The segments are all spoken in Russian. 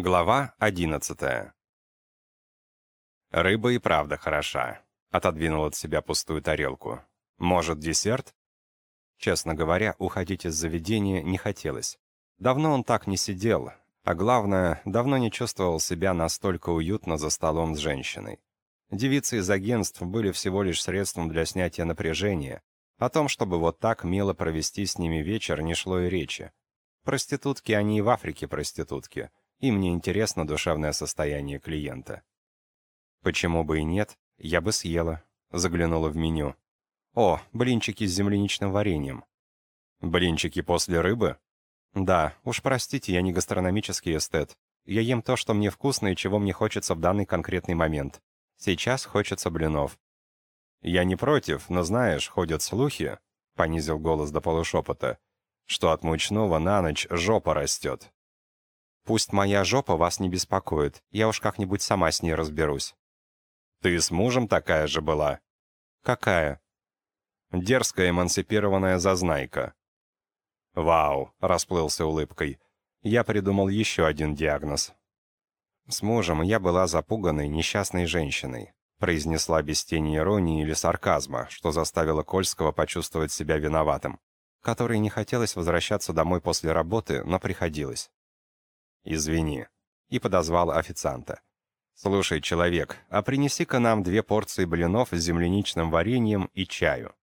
Глава одиннадцатая. «Рыба и правда хороша», — отодвинул от себя пустую тарелку. «Может, десерт?» Честно говоря, уходить из заведения не хотелось. Давно он так не сидел, а главное, давно не чувствовал себя настолько уютно за столом с женщиной. Девицы из агентств были всего лишь средством для снятия напряжения. О том, чтобы вот так мило провести с ними вечер, не шло и речи. Проститутки, они и в Африке проститутки — и мне интересно душевное состояние клиента. Почему бы и нет, я бы съела. Заглянула в меню. О, блинчики с земляничным вареньем. Блинчики после рыбы? Да, уж простите, я не гастрономический эстет. Я ем то, что мне вкусно и чего мне хочется в данный конкретный момент. Сейчас хочется блинов. Я не против, но знаешь, ходят слухи, понизил голос до полушепота, что от мучного на ночь жопа растет. Пусть моя жопа вас не беспокоит, я уж как-нибудь сама с ней разберусь». «Ты с мужем такая же была?» «Какая?» «Дерзкая эмансипированная зазнайка». «Вау!» — расплылся улыбкой. Я придумал еще один диагноз. «С мужем я была запуганной, несчастной женщиной», произнесла без тени иронии или сарказма, что заставило Кольского почувствовать себя виноватым, которой не хотелось возвращаться домой после работы, но приходилось. «Извини», и подозвал официанта. «Слушай, человек, а принеси-ка нам две порции блинов с земляничным вареньем и чаю».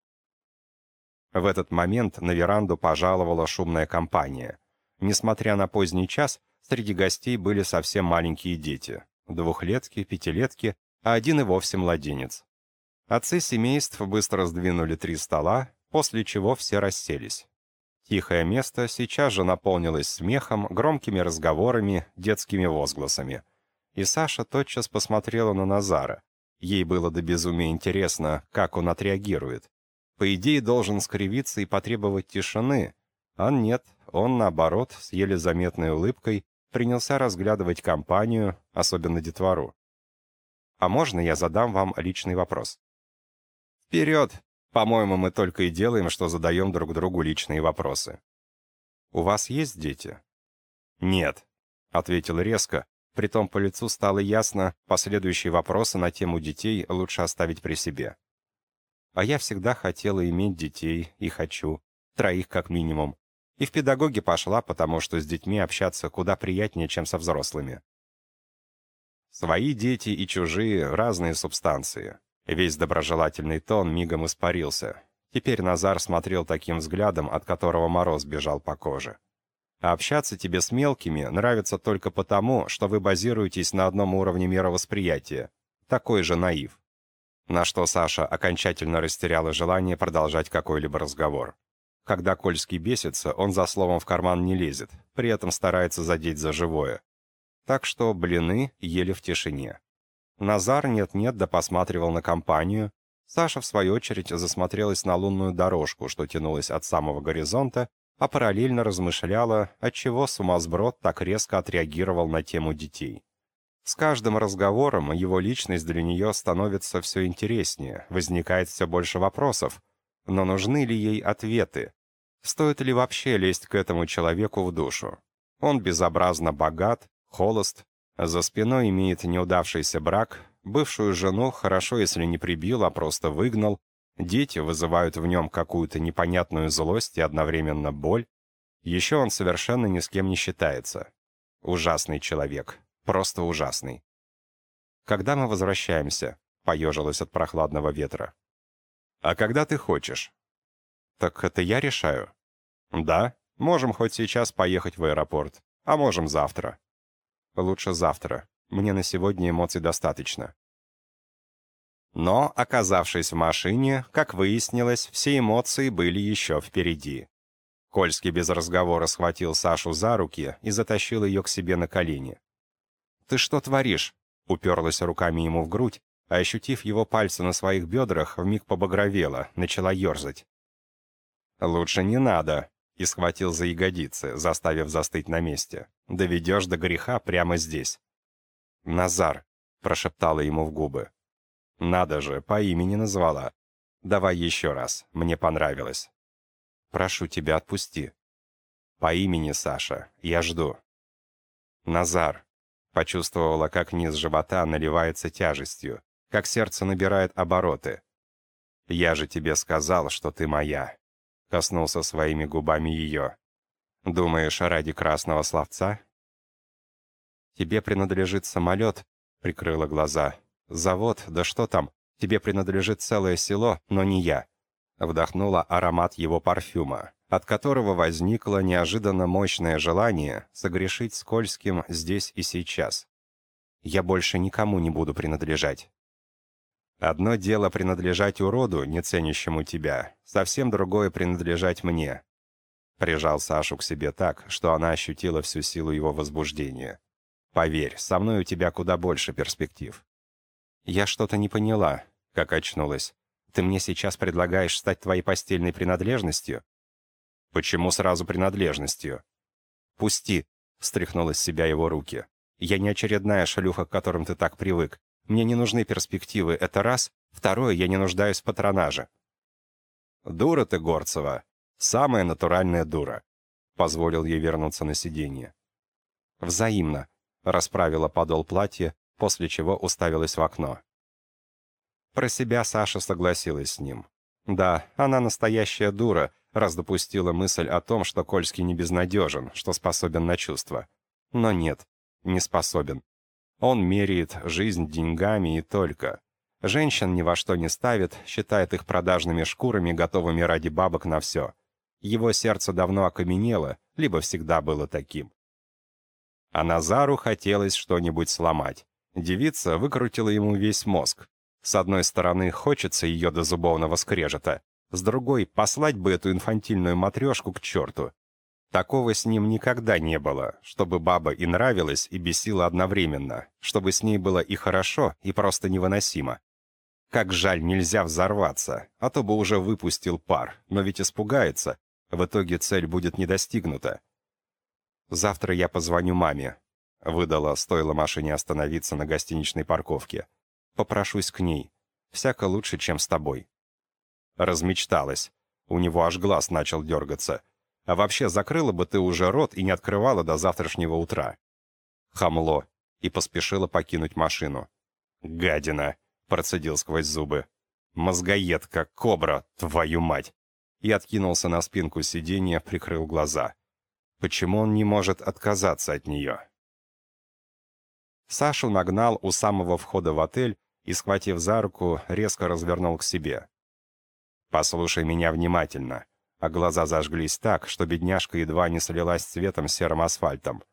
В этот момент на веранду пожаловала шумная компания. Несмотря на поздний час, среди гостей были совсем маленькие дети. Двухлетки, пятилетки, а один и вовсе младенец. Отцы семейств быстро сдвинули три стола, после чего все расселись. Тихое место сейчас же наполнилось смехом, громкими разговорами, детскими возгласами. И Саша тотчас посмотрела на Назара. Ей было до безумия интересно, как он отреагирует. По идее, должен скривиться и потребовать тишины. А нет, он, наоборот, с еле заметной улыбкой, принялся разглядывать компанию, особенно детвору. «А можно я задам вам личный вопрос?» «Вперед!» По-моему, мы только и делаем, что задаем друг другу личные вопросы. «У вас есть дети?» «Нет», — ответил резко, притом по лицу стало ясно, последующие вопросы на тему детей лучше оставить при себе. А я всегда хотела иметь детей, и хочу, троих как минимум. И в педагоги пошла, потому что с детьми общаться куда приятнее, чем со взрослыми. Свои дети и чужие — разные субстанции. Весь доброжелательный тон мигом испарился. Теперь Назар смотрел таким взглядом, от которого мороз бежал по коже. А общаться тебе с мелкими нравится только потому, что вы базируетесь на одном уровне мировосприятия. Такой же наив. На что Саша окончательно растеряла желание продолжать какой-либо разговор. Когда Кольский бесится, он за словом в карман не лезет, при этом старается задеть за живое. Так что блины ели в тишине. Назар нет-нет да посматривал на компанию. Саша, в свою очередь, засмотрелась на лунную дорожку, что тянулась от самого горизонта, а параллельно размышляла, отчего сумасброд так резко отреагировал на тему детей. С каждым разговором его личность для нее становится все интереснее, возникает все больше вопросов. Но нужны ли ей ответы? Стоит ли вообще лезть к этому человеку в душу? Он безобразно богат, холост, за спиной имеет неудавшийся брак, бывшую жену хорошо, если не прибил, а просто выгнал, дети вызывают в нем какую-то непонятную злость и одновременно боль. Еще он совершенно ни с кем не считается. Ужасный человек, просто ужасный. «Когда мы возвращаемся?» — поежилась от прохладного ветра. «А когда ты хочешь?» «Так это я решаю?» «Да, можем хоть сейчас поехать в аэропорт, а можем завтра». Лучше завтра. Мне на сегодня эмоций достаточно. Но, оказавшись в машине, как выяснилось, все эмоции были еще впереди. Кольский без разговора схватил Сашу за руки и затащил ее к себе на колени. «Ты что творишь?» — уперлась руками ему в грудь, а ощутив его пальцы на своих бедрах, вмиг побагровела, начала ерзать. «Лучше не надо», и схватил за ягодицы, заставив застыть на месте. «Доведешь до греха прямо здесь». «Назар», — прошептала ему в губы. «Надо же, по имени назвала. Давай еще раз, мне понравилось». «Прошу тебя, отпусти». «По имени, Саша, я жду». «Назар». Почувствовала, как низ живота наливается тяжестью, как сердце набирает обороты. «Я же тебе сказал, что ты моя», — коснулся своими губами ее. «Думаешь, ради красного словца?» «Тебе принадлежит самолет», — прикрыла глаза. «Завод, да что там, тебе принадлежит целое село, но не я». Вдохнула аромат его парфюма, от которого возникло неожиданно мощное желание согрешить скользким здесь и сейчас. «Я больше никому не буду принадлежать». «Одно дело принадлежать уроду, не ценящему тебя, совсем другое принадлежать мне». Прижал Сашу к себе так, что она ощутила всю силу его возбуждения. «Поверь, со мной у тебя куда больше перспектив». «Я что-то не поняла», — как очнулась. «Ты мне сейчас предлагаешь стать твоей постельной принадлежностью?» «Почему сразу принадлежностью?» «Пусти», — встряхнул из себя его руки. «Я не очередная шлюха, к которым ты так привык. Мне не нужны перспективы, это раз. Второе, я не нуждаюсь в патронаже». «Дура ты, Горцева. Самая натуральная дура», — позволил ей вернуться на сиденье. «Взаимно», — расправила подол платья, после чего уставилась в окно. Про себя Саша согласилась с ним. Да, она настоящая дура, раз допустила мысль о том, что Кольский не безнадежен, что способен на чувства. Но нет, не способен. Он меряет жизнь деньгами и только. Женщин ни во что не ставит, считает их продажными шкурами, готовыми ради бабок на все. Его сердце давно окаменело, либо всегда было таким. А Назару хотелось что-нибудь сломать. Девица выкрутила ему весь мозг. С одной стороны, хочется ее до зубовного скрежета, с другой, послать бы эту инфантильную матрешку к черту. Такого с ним никогда не было, чтобы баба и нравилась, и бесила одновременно, чтобы с ней было и хорошо, и просто невыносимо. Как жаль, нельзя взорваться, а то бы уже выпустил пар, но ведь испугается, в итоге цель будет не достигнута. «Завтра я позвоню маме», — выдала, стоило машине остановиться на гостиничной парковке. «Попрошусь к ней. Всяко лучше, чем с тобой». Размечталась. У него аж глаз начал дергаться. А вообще, закрыла бы ты уже рот и не открывала до завтрашнего утра. Хамло. И поспешила покинуть машину. «Гадина!» — процедил сквозь зубы. «Мозгоедка, кобра, твою мать!» И откинулся на спинку сиденья, прикрыл глаза. Почему он не может отказаться от нее? Сашу нагнал у самого входа в отель и, схватив за руку, резко развернул к себе. «Послушай меня внимательно». А глаза зажглись так, что бедняжка едва не слилась цветом серым асфальтом.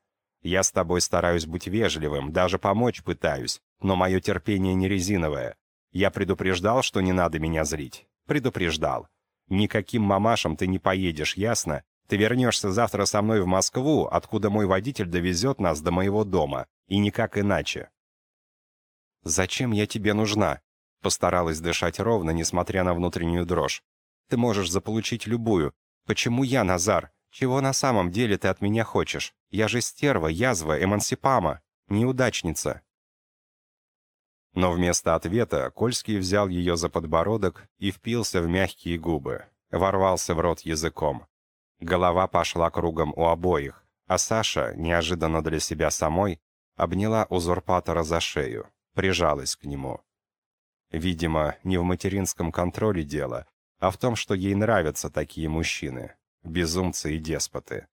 «Я с тобой стараюсь быть вежливым, даже помочь пытаюсь, но мое терпение не резиновое. Я предупреждал, что не надо меня зрить. Предупреждал. Никаким мамашам ты не поедешь, ясно? Ты вернешься завтра со мной в Москву, откуда мой водитель довезет нас до моего дома. И никак иначе». «Зачем я тебе нужна?» Постаралась дышать ровно, несмотря на внутреннюю дрожь. «Ты можешь заполучить любую. Почему я, Назар? Чего на самом деле ты от меня хочешь? Я же стерва, язва, эмансипама, неудачница». Но вместо ответа Кольский взял ее за подбородок и впился в мягкие губы, ворвался в рот языком. Голова пошла кругом у обоих, а Саша, неожиданно для себя самой, обняла узурпатора за шею, прижалась к нему. Видимо, не в материнском контроле дело, а в том, что ей нравятся такие мужчины, безумцы и деспоты.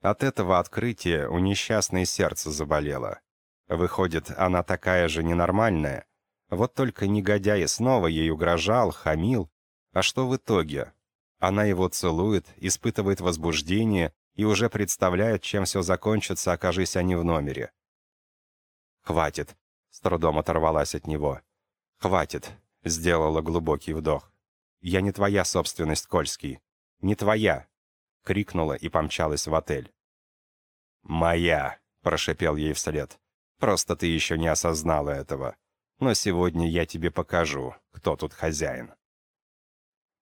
От этого открытия у несчастной сердце заболело. Выходит, она такая же ненормальная. Вот только негодяй снова ей угрожал, хамил. А что в итоге? Она его целует, испытывает возбуждение и уже представляет, чем все закончится, окажись они в номере. «Хватит», — с трудом оторвалась от него. «Хватит», — сделала глубокий вдох. «Я не твоя собственность, Кольский. Не твоя!» — крикнула и помчалась в отель. «Моя!» — прошипел ей вслед. «Просто ты еще не осознала этого. Но сегодня я тебе покажу, кто тут хозяин».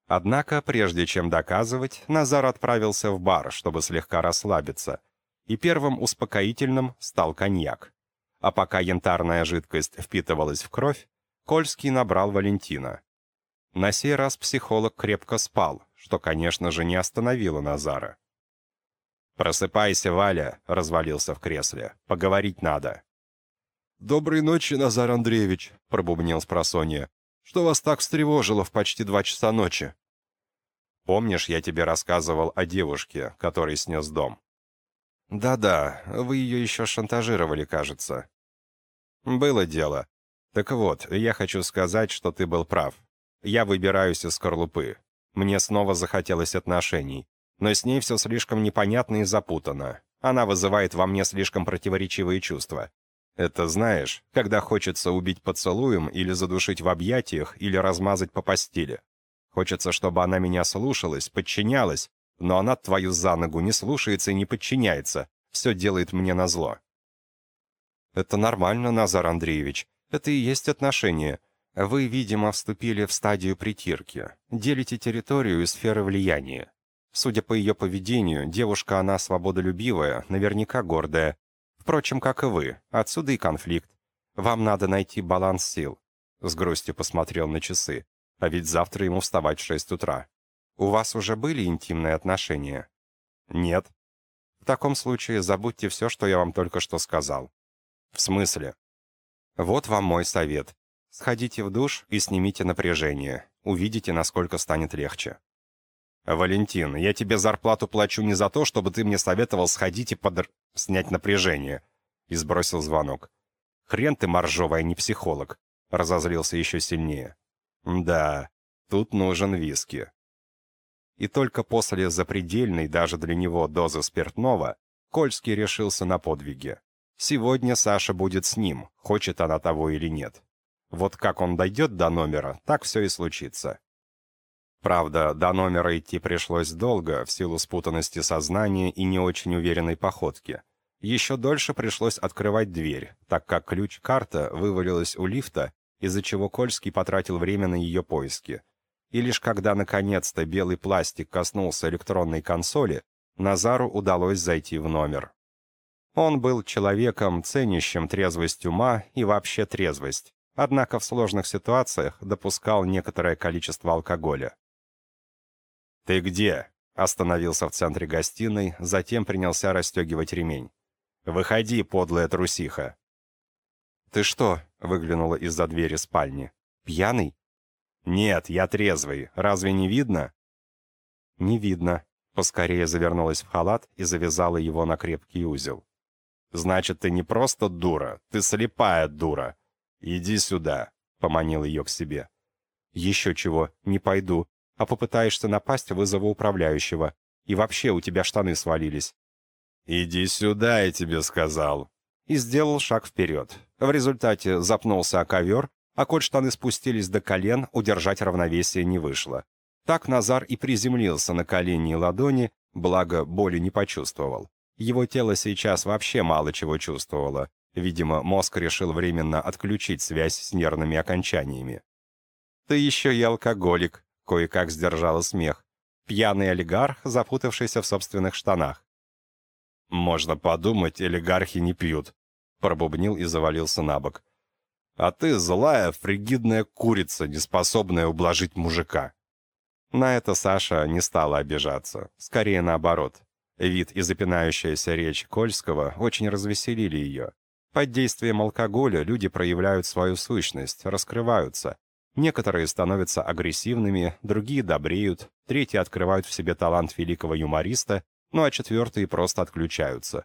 Однако, прежде чем доказывать, Назар отправился в бар, чтобы слегка расслабиться, и первым успокоительным стал коньяк. А пока янтарная жидкость впитывалась в кровь, Кольский набрал Валентина. На сей раз психолог крепко спал, что, конечно же, не остановило Назара. «Просыпайся, Валя», — развалился в кресле. «Поговорить надо». «Доброй ночи, Назар Андреевич», — пробубнил спросонья. «Что вас так встревожило в почти два часа ночи?» «Помнишь, я тебе рассказывал о девушке, который снес дом?» «Да-да, вы ее еще шантажировали, кажется». «Было дело. Так вот, я хочу сказать, что ты был прав. Я выбираюсь из скорлупы. Мне снова захотелось отношений. Но с ней все слишком непонятно и запутано. Она вызывает во мне слишком противоречивые чувства. Это знаешь, когда хочется убить поцелуем или задушить в объятиях, или размазать по постели. Хочется, чтобы она меня слушалась, подчинялась, но она твою за ногу не слушается и не подчиняется. Все делает мне назло. Это нормально, Назар Андреевич. Это и есть отношения. Вы, видимо, вступили в стадию притирки. Делите территорию и сферы влияния. Судя по ее поведению, девушка она свободолюбивая, наверняка гордая. Впрочем, как и вы. Отсюда и конфликт. Вам надо найти баланс сил. С грустью посмотрел на часы. А ведь завтра ему вставать в шесть утра. У вас уже были интимные отношения? Нет. В таком случае забудьте все, что я вам только что сказал. В смысле? Вот вам мой совет. Сходите в душ и снимите напряжение. Увидите, насколько станет легче. «Валентин, я тебе зарплату плачу не за то, чтобы ты мне советовал сходить и подр... снять напряжение», — и сбросил звонок. «Хрен ты, моржовая, не психолог», — разозлился еще сильнее. «Да, тут нужен виски». И только после запредельной даже для него дозы спиртного Кольский решился на подвиги. Сегодня Саша будет с ним, хочет она того или нет. Вот как он дойдет до номера, так все и случится. Правда, до номера идти пришлось долго, в силу спутанности сознания и не очень уверенной походки. Еще дольше пришлось открывать дверь, так как ключ-карта вывалилась у лифта, из-за чего Кольский потратил время на ее поиски. И лишь когда наконец-то белый пластик коснулся электронной консоли, Назару удалось зайти в номер. Он был человеком, ценящим трезвость ума и вообще трезвость, однако в сложных ситуациях допускал некоторое количество алкоголя. «Ты где?» — остановился в центре гостиной, затем принялся расстегивать ремень. «Выходи, подлая трусиха!» «Ты что?» — выглянула из-за двери спальни. «Пьяный?» «Нет, я трезвый. Разве не видно?» «Не видно». Поскорее завернулась в халат и завязала его на крепкий узел. Значит, ты не просто дура, ты слепая дура. Иди сюда», — поманил ее к себе. «Еще чего, не пойду. А попытаешься напасть, вызову управляющего. И вообще у тебя штаны свалились». «Иди сюда, я тебе сказал». И сделал шаг вперед. В результате запнулся о ковер, а коль штаны спустились до колен, удержать равновесие не вышло. Так Назар и приземлился на колени и ладони, благо боли не почувствовал. Его тело сейчас вообще мало чего чувствовало. Видимо, мозг решил временно отключить связь с нервными окончаниями. «Ты еще и алкоголик», — кое-как сдержала смех. Пьяный олигарх, запутавшийся в собственных штанах. «Можно подумать, олигархи не пьют», — пробубнил и завалился на бок. «А ты злая, фригидная курица, неспособная ублажить мужика». На это Саша не стала обижаться, скорее наоборот. Вид и запинающаяся речь Кольского очень развеселили ее. Под действием алкоголя люди проявляют свою сущность, раскрываются. Некоторые становятся агрессивными, другие добреют, третьи открывают в себе талант великого юмориста, ну а четвертые просто отключаются.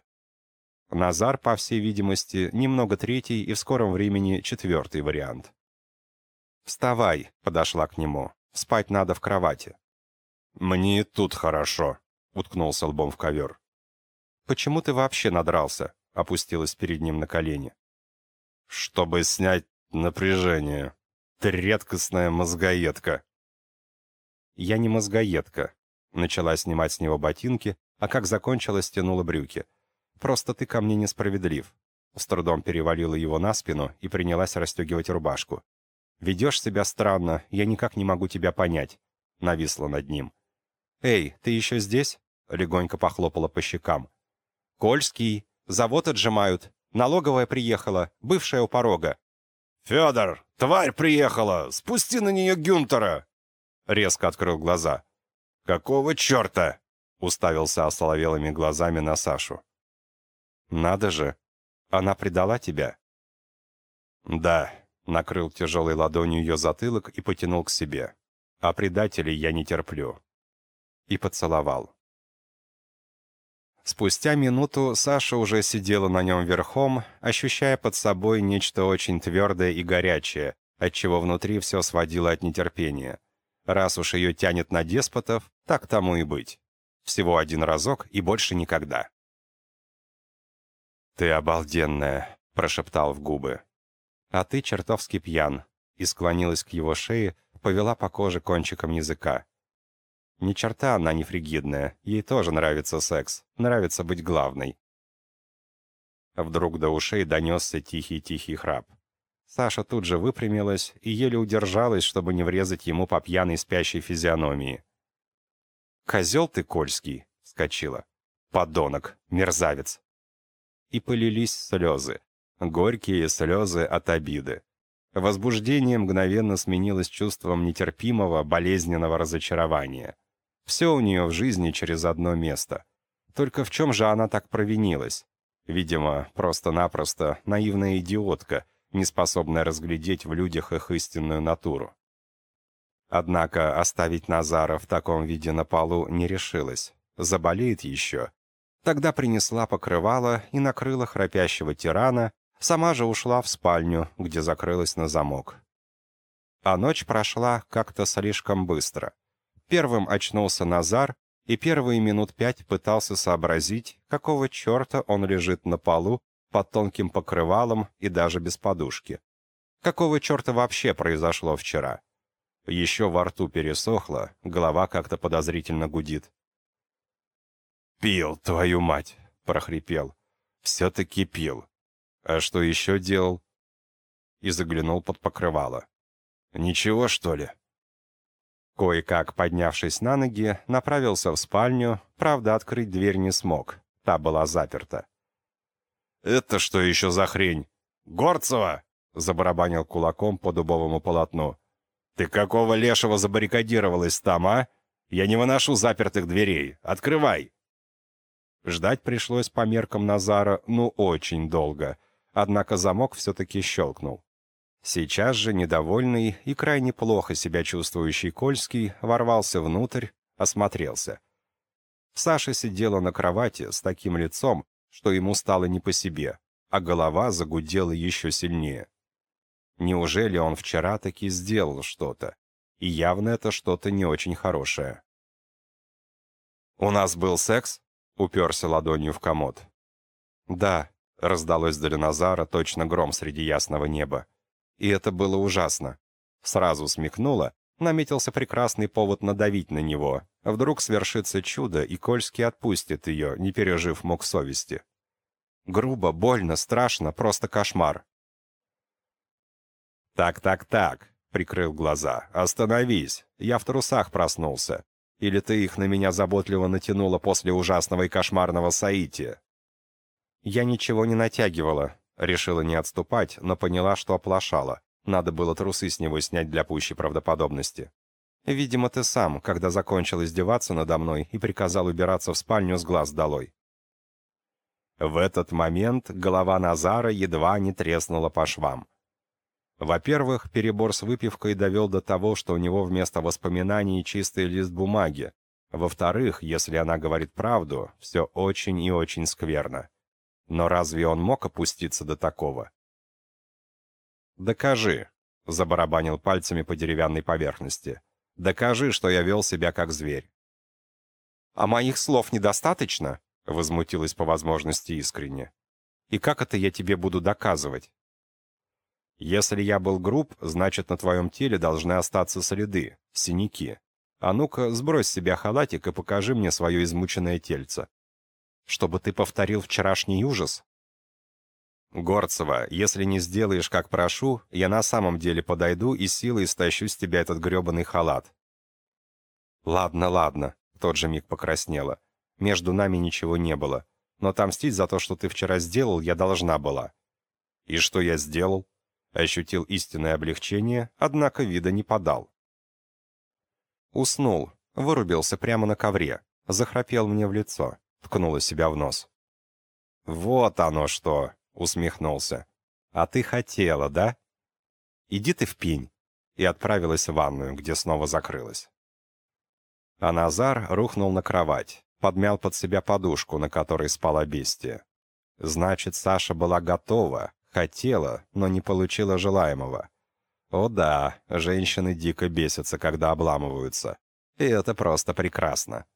Назар, по всей видимости, немного третий и в скором времени четвертый вариант. «Вставай», — подошла к нему. «Спать надо в кровати». «Мне тут хорошо», уткнулся лбом в ковер. «Почему ты вообще надрался?» — опустилась перед ним на колени. «Чтобы снять напряжение. Ты редкостная мозгоедка». «Я не мозгоедка», — начала снимать с него ботинки, а как закончила, стянула брюки. «Просто ты ко мне несправедлив». С трудом перевалила его на спину и принялась расстегивать рубашку. «Ведешь себя странно, я никак не могу тебя понять», — нависла над ним. «Эй, ты еще здесь?» — легонько похлопала по щекам. «Кольский. Завод отжимают. Налоговая приехала. Бывшая у порога». «Федор, тварь приехала! Спусти на нее Гюнтера!» Резко открыл глаза. «Какого черта?» уставился осоловелыми глазами на Сашу. «Надо же! Она предала тебя?» «Да», — накрыл тяжелой ладонью ее затылок и потянул к себе. «А предателей я не терплю». И поцеловал. Спустя минуту Саша уже сидела на нем верхом, ощущая под собой нечто очень твердое и горячее, отчего внутри все сводило от нетерпения. Раз уж ее тянет на деспотов, так тому и быть. Всего один разок и больше никогда. «Ты обалденная», — прошептал в губы. «А ты чертовски пьян», и склонилась к его шее, повела по коже кончиком языка. Ни черта она не фригидная, ей тоже нравится секс, нравится быть главной. Вдруг до ушей донесся тихий-тихий храп. Саша тут же выпрямилась и еле удержалась, чтобы не врезать ему по пьяной спящей физиономии. «Козел ты, Кольский!» — вскочила. «Подонок! Мерзавец!» И полились слезы. Горькие слезы от обиды. Возбуждение мгновенно сменилось чувством нетерпимого, болезненного разочарования. Все у нее в жизни через одно место. Только в чем же она так провинилась? Видимо, просто-напросто наивная идиотка, не способная разглядеть в людях их истинную натуру. Однако оставить Назара в таком виде на полу не решилась. Заболеет еще. Тогда принесла покрывало и накрыла храпящего тирана, сама же ушла в спальню, где закрылась на замок. А ночь прошла как-то слишком быстро. Первым очнулся Назар, и первые минут пять пытался сообразить, какого черта он лежит на полу под тонким покрывалом и даже без подушки. Какого черта вообще произошло вчера? Еще во рту пересохло, голова как-то подозрительно гудит. «Пил, твою мать!» — прохрипел. «Все-таки пил. А что еще делал?» И заглянул под покрывало. «Ничего, что ли?» Кое-как, поднявшись на ноги, направился в спальню, правда, открыть дверь не смог, та была заперта. «Это что еще за хрень? Горцева!» — забарабанил кулаком по дубовому полотну. «Ты какого лешего забаррикадировалась там, а? Я не выношу запертых дверей. Открывай!» Ждать пришлось по меркам Назара, ну, очень долго. Однако замок все-таки щелкнул. Сейчас же недовольный и крайне плохо себя чувствующий Кольский ворвался внутрь, осмотрелся. Саша сидела на кровати с таким лицом, что ему стало не по себе, а голова загудела еще сильнее. Неужели он вчера таки сделал что-то? И явно это что-то не очень хорошее. «У нас был секс?» — уперся ладонью в комод. «Да», — раздалось для Назара точно гром среди ясного неба и это было ужасно. Сразу смекнула, наметился прекрасный повод надавить на него. Вдруг свершится чудо, и Кольский отпустит ее, не пережив мук совести. Грубо, больно, страшно, просто кошмар. «Так-так-так», — прикрыл глаза, — «остановись, я в трусах проснулся. Или ты их на меня заботливо натянула после ужасного и кошмарного соития?» «Я ничего не натягивала», Решила не отступать, но поняла, что оплошала. Надо было трусы с него снять для пущей правдоподобности. Видимо, ты сам, когда закончил издеваться надо мной и приказал убираться в спальню с глаз долой. В этот момент голова Назара едва не треснула по швам. Во-первых, перебор с выпивкой довел до того, что у него вместо воспоминаний чистый лист бумаги. Во-вторых, если она говорит правду, все очень и очень скверно. Но разве он мог опуститься до такого? «Докажи», — забарабанил пальцами по деревянной поверхности. «Докажи, что я вел себя как зверь». «А моих слов недостаточно?» — возмутилась по возможности искренне. «И как это я тебе буду доказывать?» «Если я был груб, значит, на твоем теле должны остаться следы, синяки. А ну-ка, сбрось с себя халатик и покажи мне свое измученное тельце чтобы ты повторил вчерашний ужас?» «Горцева, если не сделаешь, как прошу, я на самом деле подойду и силой стащу с тебя этот гребаный халат». «Ладно, ладно», — тот же миг покраснела. «Между нами ничего не было. Но отомстить за то, что ты вчера сделал, я должна была». «И что я сделал?» Ощутил истинное облегчение, однако вида не подал. Уснул, вырубился прямо на ковре, захрапел мне в лицо, ткнула себя в нос. «Вот оно что!» — усмехнулся. «А ты хотела, да? Иди ты в пень!» И отправилась в ванную, где снова закрылась. А Назар рухнул на кровать, подмял под себя подушку, на которой спала бестия. Значит, Саша была готова, хотела, но не получила желаемого. О да, женщины дико бесятся, когда обламываются. И это просто прекрасно.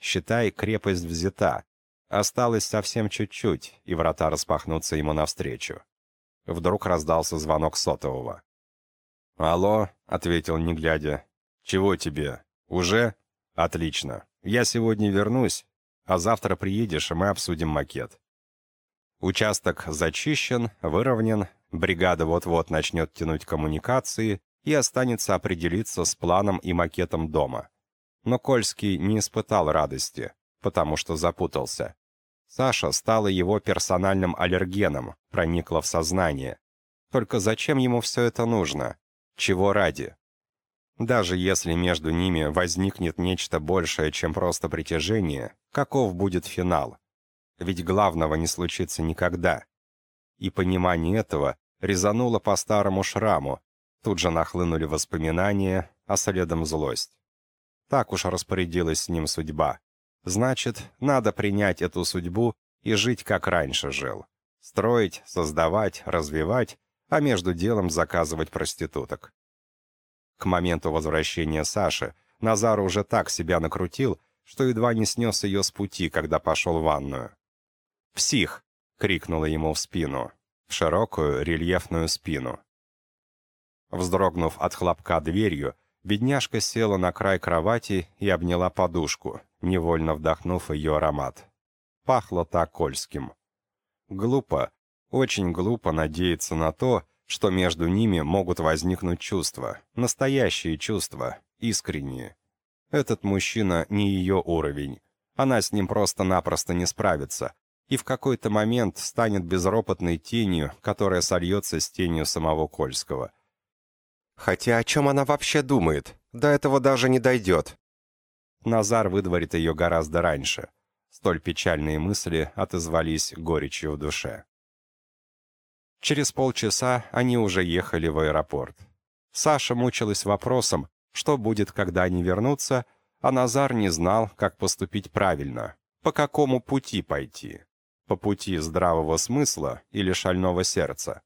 Считай, крепость взята. Осталось совсем чуть-чуть, и врата распахнутся ему навстречу. Вдруг раздался звонок сотового. «Алло», — ответил, не глядя. «Чего тебе? Уже? Отлично. Я сегодня вернусь, а завтра приедешь, и мы обсудим макет». Участок зачищен, выровнен, бригада вот-вот начнет тянуть коммуникации и останется определиться с планом и макетом дома. Но Кольский не испытал радости, потому что запутался. Саша стала его персональным аллергеном, проникла в сознание. Только зачем ему все это нужно? Чего ради? Даже если между ними возникнет нечто большее, чем просто притяжение, каков будет финал? Ведь главного не случится никогда. И понимание этого резануло по старому шраму, тут же нахлынули воспоминания, а следом злость. Так уж распорядилась с ним судьба. Значит, надо принять эту судьбу и жить, как раньше жил. Строить, создавать, развивать, а между делом заказывать проституток. К моменту возвращения Саши Назар уже так себя накрутил, что едва не снес ее с пути, когда пошел в ванную. «Псих!» — крикнула ему в спину, в широкую рельефную спину. Вздрогнув от хлопка дверью, Бедняжка села на край кровати и обняла подушку, невольно вдохнув ее аромат. Пахло так кольским. Глупо, очень глупо надеяться на то, что между ними могут возникнуть чувства, настоящие чувства, искренние. Этот мужчина не ее уровень. Она с ним просто-напросто не справится, и в какой-то момент станет безропотной тенью, которая сольется с тенью самого Кольского — Хотя о чем она вообще думает? До этого даже не дойдет. Назар выдворит ее гораздо раньше. Столь печальные мысли отозвались горечью в душе. Через полчаса они уже ехали в аэропорт. Саша мучилась вопросом, что будет, когда они вернутся, а Назар не знал, как поступить правильно, по какому пути пойти. По пути здравого смысла или шального сердца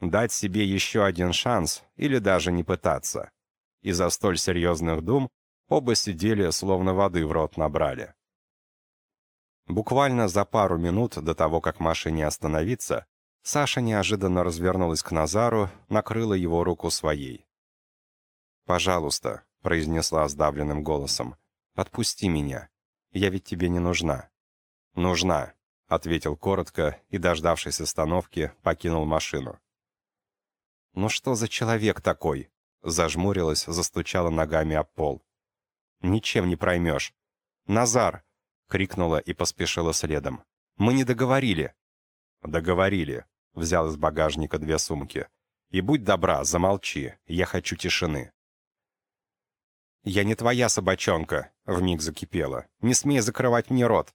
дать себе еще один шанс или даже не пытаться. Из-за столь серьезных дум оба сидели, словно воды в рот набрали. Буквально за пару минут до того, как машине остановиться, Саша неожиданно развернулась к Назару, накрыла его руку своей. «Пожалуйста», — произнесла сдавленным голосом, — «отпусти меня. Я ведь тебе не нужна». «Нужна», — ответил коротко и, дождавшись остановки, покинул машину. «Ну что за человек такой?» Зажмурилась, застучала ногами об пол. «Ничем не проймешь». «Назар!» — крикнула и поспешила следом. «Мы не договорили». «Договорили», — взял из багажника две сумки. «И будь добра, замолчи, я хочу тишины». «Я не твоя собачонка», — вмиг закипела. «Не смей закрывать мне рот».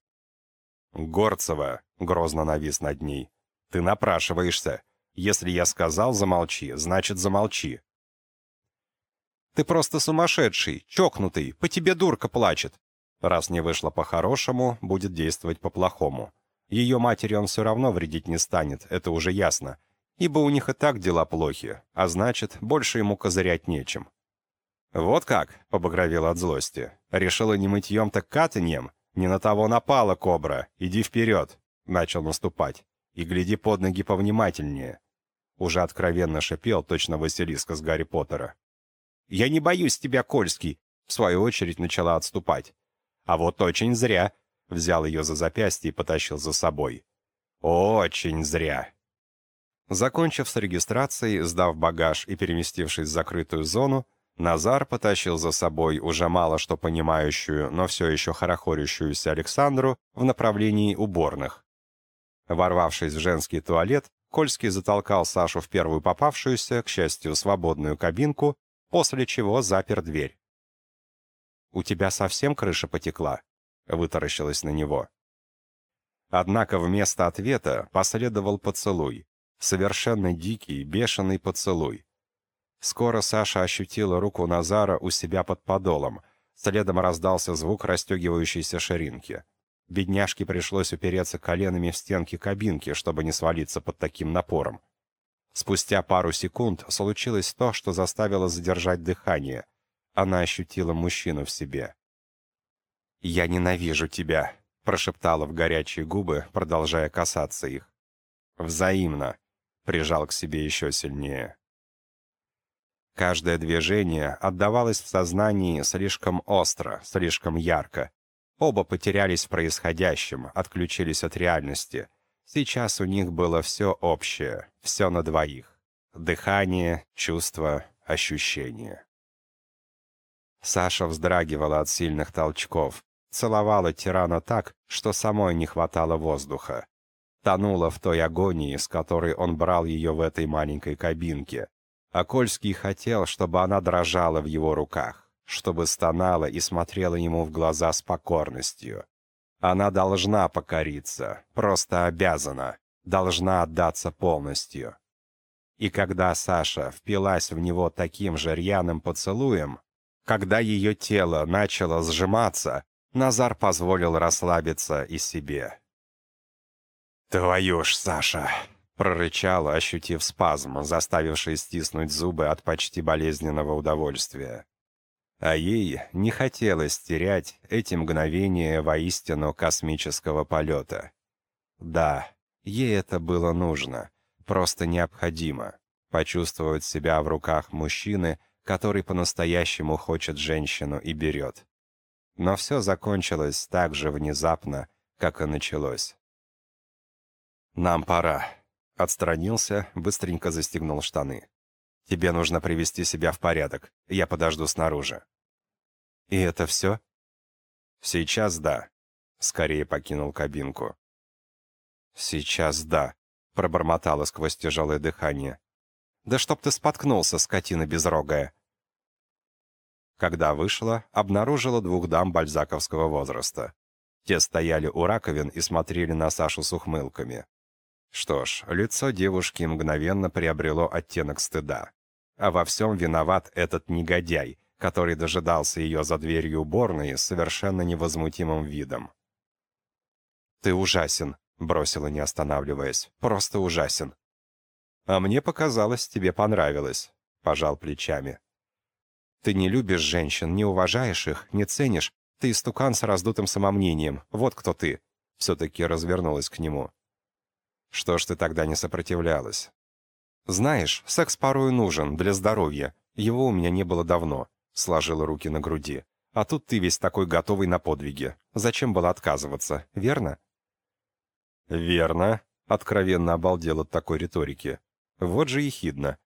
«Горцева», — грозно навис над ней. «Ты напрашиваешься. Если я сказал «замолчи», значит «замолчи». «Ты просто сумасшедший, чокнутый, по тебе дурка плачет». Раз не вышло по-хорошему, будет действовать по-плохому. Ее матери он все равно вредить не станет, это уже ясно. Ибо у них и так дела плохи, а значит, больше ему козырять нечем. «Вот как?» — побагровела от злости. «Решила не мытьем, так катаньем? Не на того напала, кобра. Иди вперед!» — начал наступать. «И гляди под ноги повнимательнее уже откровенно шипел, точно Василиска с Гарри Поттера. «Я не боюсь тебя, Кольский!» В свою очередь начала отступать. «А вот очень зря!» Взял ее за запястье и потащил за собой. «Очень зря!» Закончив с регистрацией, сдав багаж и переместившись в закрытую зону, Назар потащил за собой уже мало что понимающую, но все еще хорохорящуюся Александру в направлении уборных. Ворвавшись в женский туалет, Кольский затолкал Сашу в первую попавшуюся, к счастью, свободную кабинку, после чего запер дверь. «У тебя совсем крыша потекла?» вытаращилась на него. Однако вместо ответа последовал поцелуй. Совершенно дикий, бешеный поцелуй. Скоро Саша ощутила руку Назара у себя под подолом. Следом раздался звук расстегивающейся ширинки. Бедняжке пришлось упереться коленами в стенки кабинки, чтобы не свалиться под таким напором. Спустя пару секунд случилось то, что заставило задержать дыхание. Она ощутила мужчину в себе. «Я ненавижу тебя», — прошептала в горячие губы, продолжая касаться их. «Взаимно», — прижал к себе еще сильнее. Каждое движение отдавалось в сознании слишком остро, слишком ярко. Оба потерялись в происходящем, отключились от реальности. Сейчас у них было все общее, все на двоих. Дыхание, чувства, ощущения. Саша вздрагивала от сильных толчков, целовала тирана так, что самой не хватало воздуха. Тонула в той агонии, с которой он брал ее в этой маленькой кабинке, а Кольский хотел, чтобы она дрожала в его руках, чтобы стонала и смотрела ему в глаза с покорностью. Она должна покориться, просто обязана, должна отдаться полностью. И когда Саша впилась в него таким же рьяным поцелуем, когда ее тело начало сжиматься, Назар позволил расслабиться и себе. «Твою ж, Саша!» прорычала, ощутив спазм, заставивший стиснуть зубы от почти болезненного удовольствия. А ей не хотелось терять эти мгновения воистину космического полета. Да, ей это было нужно, просто необходимо, почувствовать себя в руках мужчины, который по-настоящему хочет женщину и берет. Но все закончилось так же внезапно, как и началось. «Нам пора», Отстранился, быстренько застегнул штаны. «Тебе нужно привести себя в порядок. Я подожду снаружи». «И это все?» «Сейчас да». Скорее покинул кабинку. «Сейчас да», — пробормотала сквозь тяжелое дыхание. «Да чтоб ты споткнулся, скотина безрогая!» Когда вышла, обнаружила двух дам бальзаковского возраста. Те стояли у раковин и смотрели на Сашу с ухмылками. Что ж, лицо девушки мгновенно приобрело оттенок стыда. А во всем виноват этот негодяй, который дожидался ее за дверью уборной с совершенно невозмутимым видом. «Ты ужасен», — бросила, не останавливаясь. «Просто ужасен». «А мне показалось, тебе понравилось», — пожал плечами. «Ты не любишь женщин, не уважаешь их, не ценишь. Ты истукан с раздутым самомнением. Вот кто ты». Все-таки развернулась к нему. Что ж ты тогда не сопротивлялась? Знаешь, секс порою нужен для здоровья. Его у меня не было давно. Сложила руки на груди. А тут ты весь такой готовый на подвиги. Зачем было отказываться, верно? Верно. Откровенно обалдел от такой риторики. Вот же ехидно.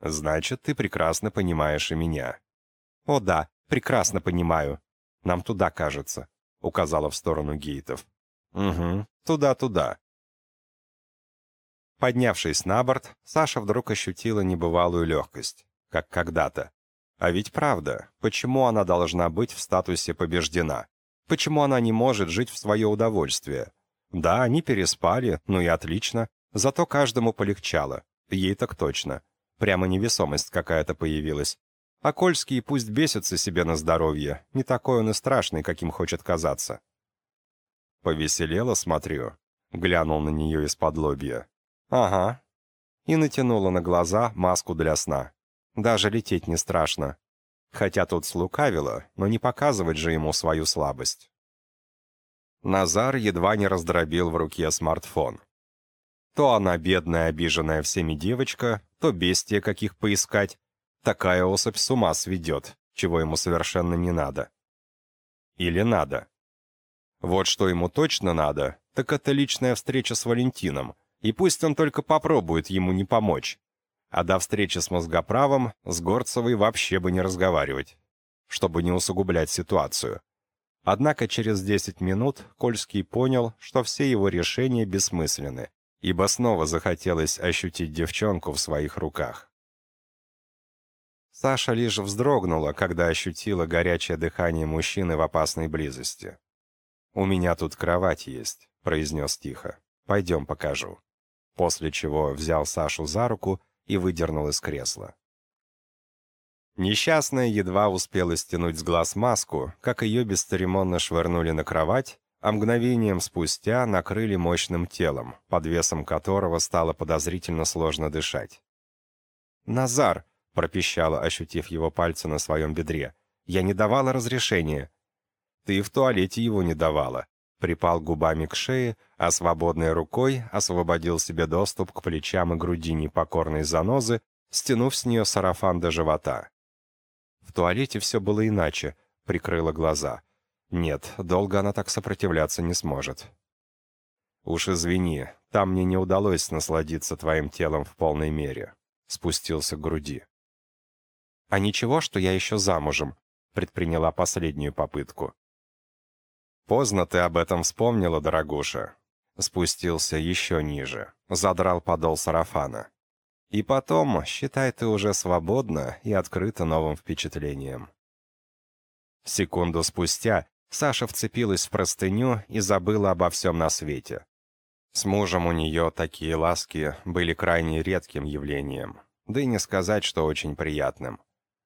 Значит, ты прекрасно понимаешь и меня. О да, прекрасно понимаю. Нам туда, кажется. Указала в сторону гейтов. Угу, туда-туда. Поднявшись на борт, Саша вдруг ощутила небывалую легкость, как когда-то. А ведь правда, почему она должна быть в статусе побеждена? Почему она не может жить в свое удовольствие? Да, они переспали, ну и отлично, зато каждому полегчало, ей так точно. Прямо невесомость какая-то появилась. А Кольский пусть бесится себе на здоровье, не такой он и страшный, каким хочет казаться. Повеселела, смотрю. Глянул на нее из-под лобья. «Ага». И натянула на глаза маску для сна. Даже лететь не страшно. Хотя тут слукавила, но не показывать же ему свою слабость. Назар едва не раздробил в руке смартфон. То она бедная, обиженная всеми девочка, то бестия каких поискать. Такая особь с ума сведет, чего ему совершенно не надо. Или надо. Вот что ему точно надо, так это личная встреча с Валентином, и пусть он только попробует ему не помочь. А до встречи с мозгоправом с Горцевой вообще бы не разговаривать, чтобы не усугублять ситуацию. Однако через 10 минут Кольский понял, что все его решения бессмысленны, ибо снова захотелось ощутить девчонку в своих руках. Саша лишь вздрогнула, когда ощутила горячее дыхание мужчины в опасной близости. «У меня тут кровать есть», — произнес тихо. «Пойдем покажу». После чего взял Сашу за руку и выдернул из кресла. Несчастная едва успела стянуть с глаз маску, как ее бесцеремонно швырнули на кровать, а мгновением спустя накрыли мощным телом, под весом которого стало подозрительно сложно дышать. «Назар!» — пропищала, ощутив его пальцы на своем бедре. «Я не давала разрешения». «Ты в туалете его не давала», припал губами к шее, а свободной рукой освободил себе доступ к плечам и груди непокорной занозы, стянув с нее сарафан до живота. В туалете все было иначе, прикрыла глаза. Нет, долго она так сопротивляться не сможет. Уж извини, там мне не удалось насладиться твоим телом в полной мере. Спустился к груди. А ничего, что я еще замужем, предприняла последнюю попытку. Поздно ты об этом вспомнила, дорогуша. Спустился еще ниже, задрал подол сарафана. И потом, считай, ты уже свободна и открыта новым впечатлениям. Секунду спустя Саша вцепилась в простыню и забыла обо всем на свете. С мужем у нее такие ласки были крайне редким явлением, да и не сказать, что очень приятным.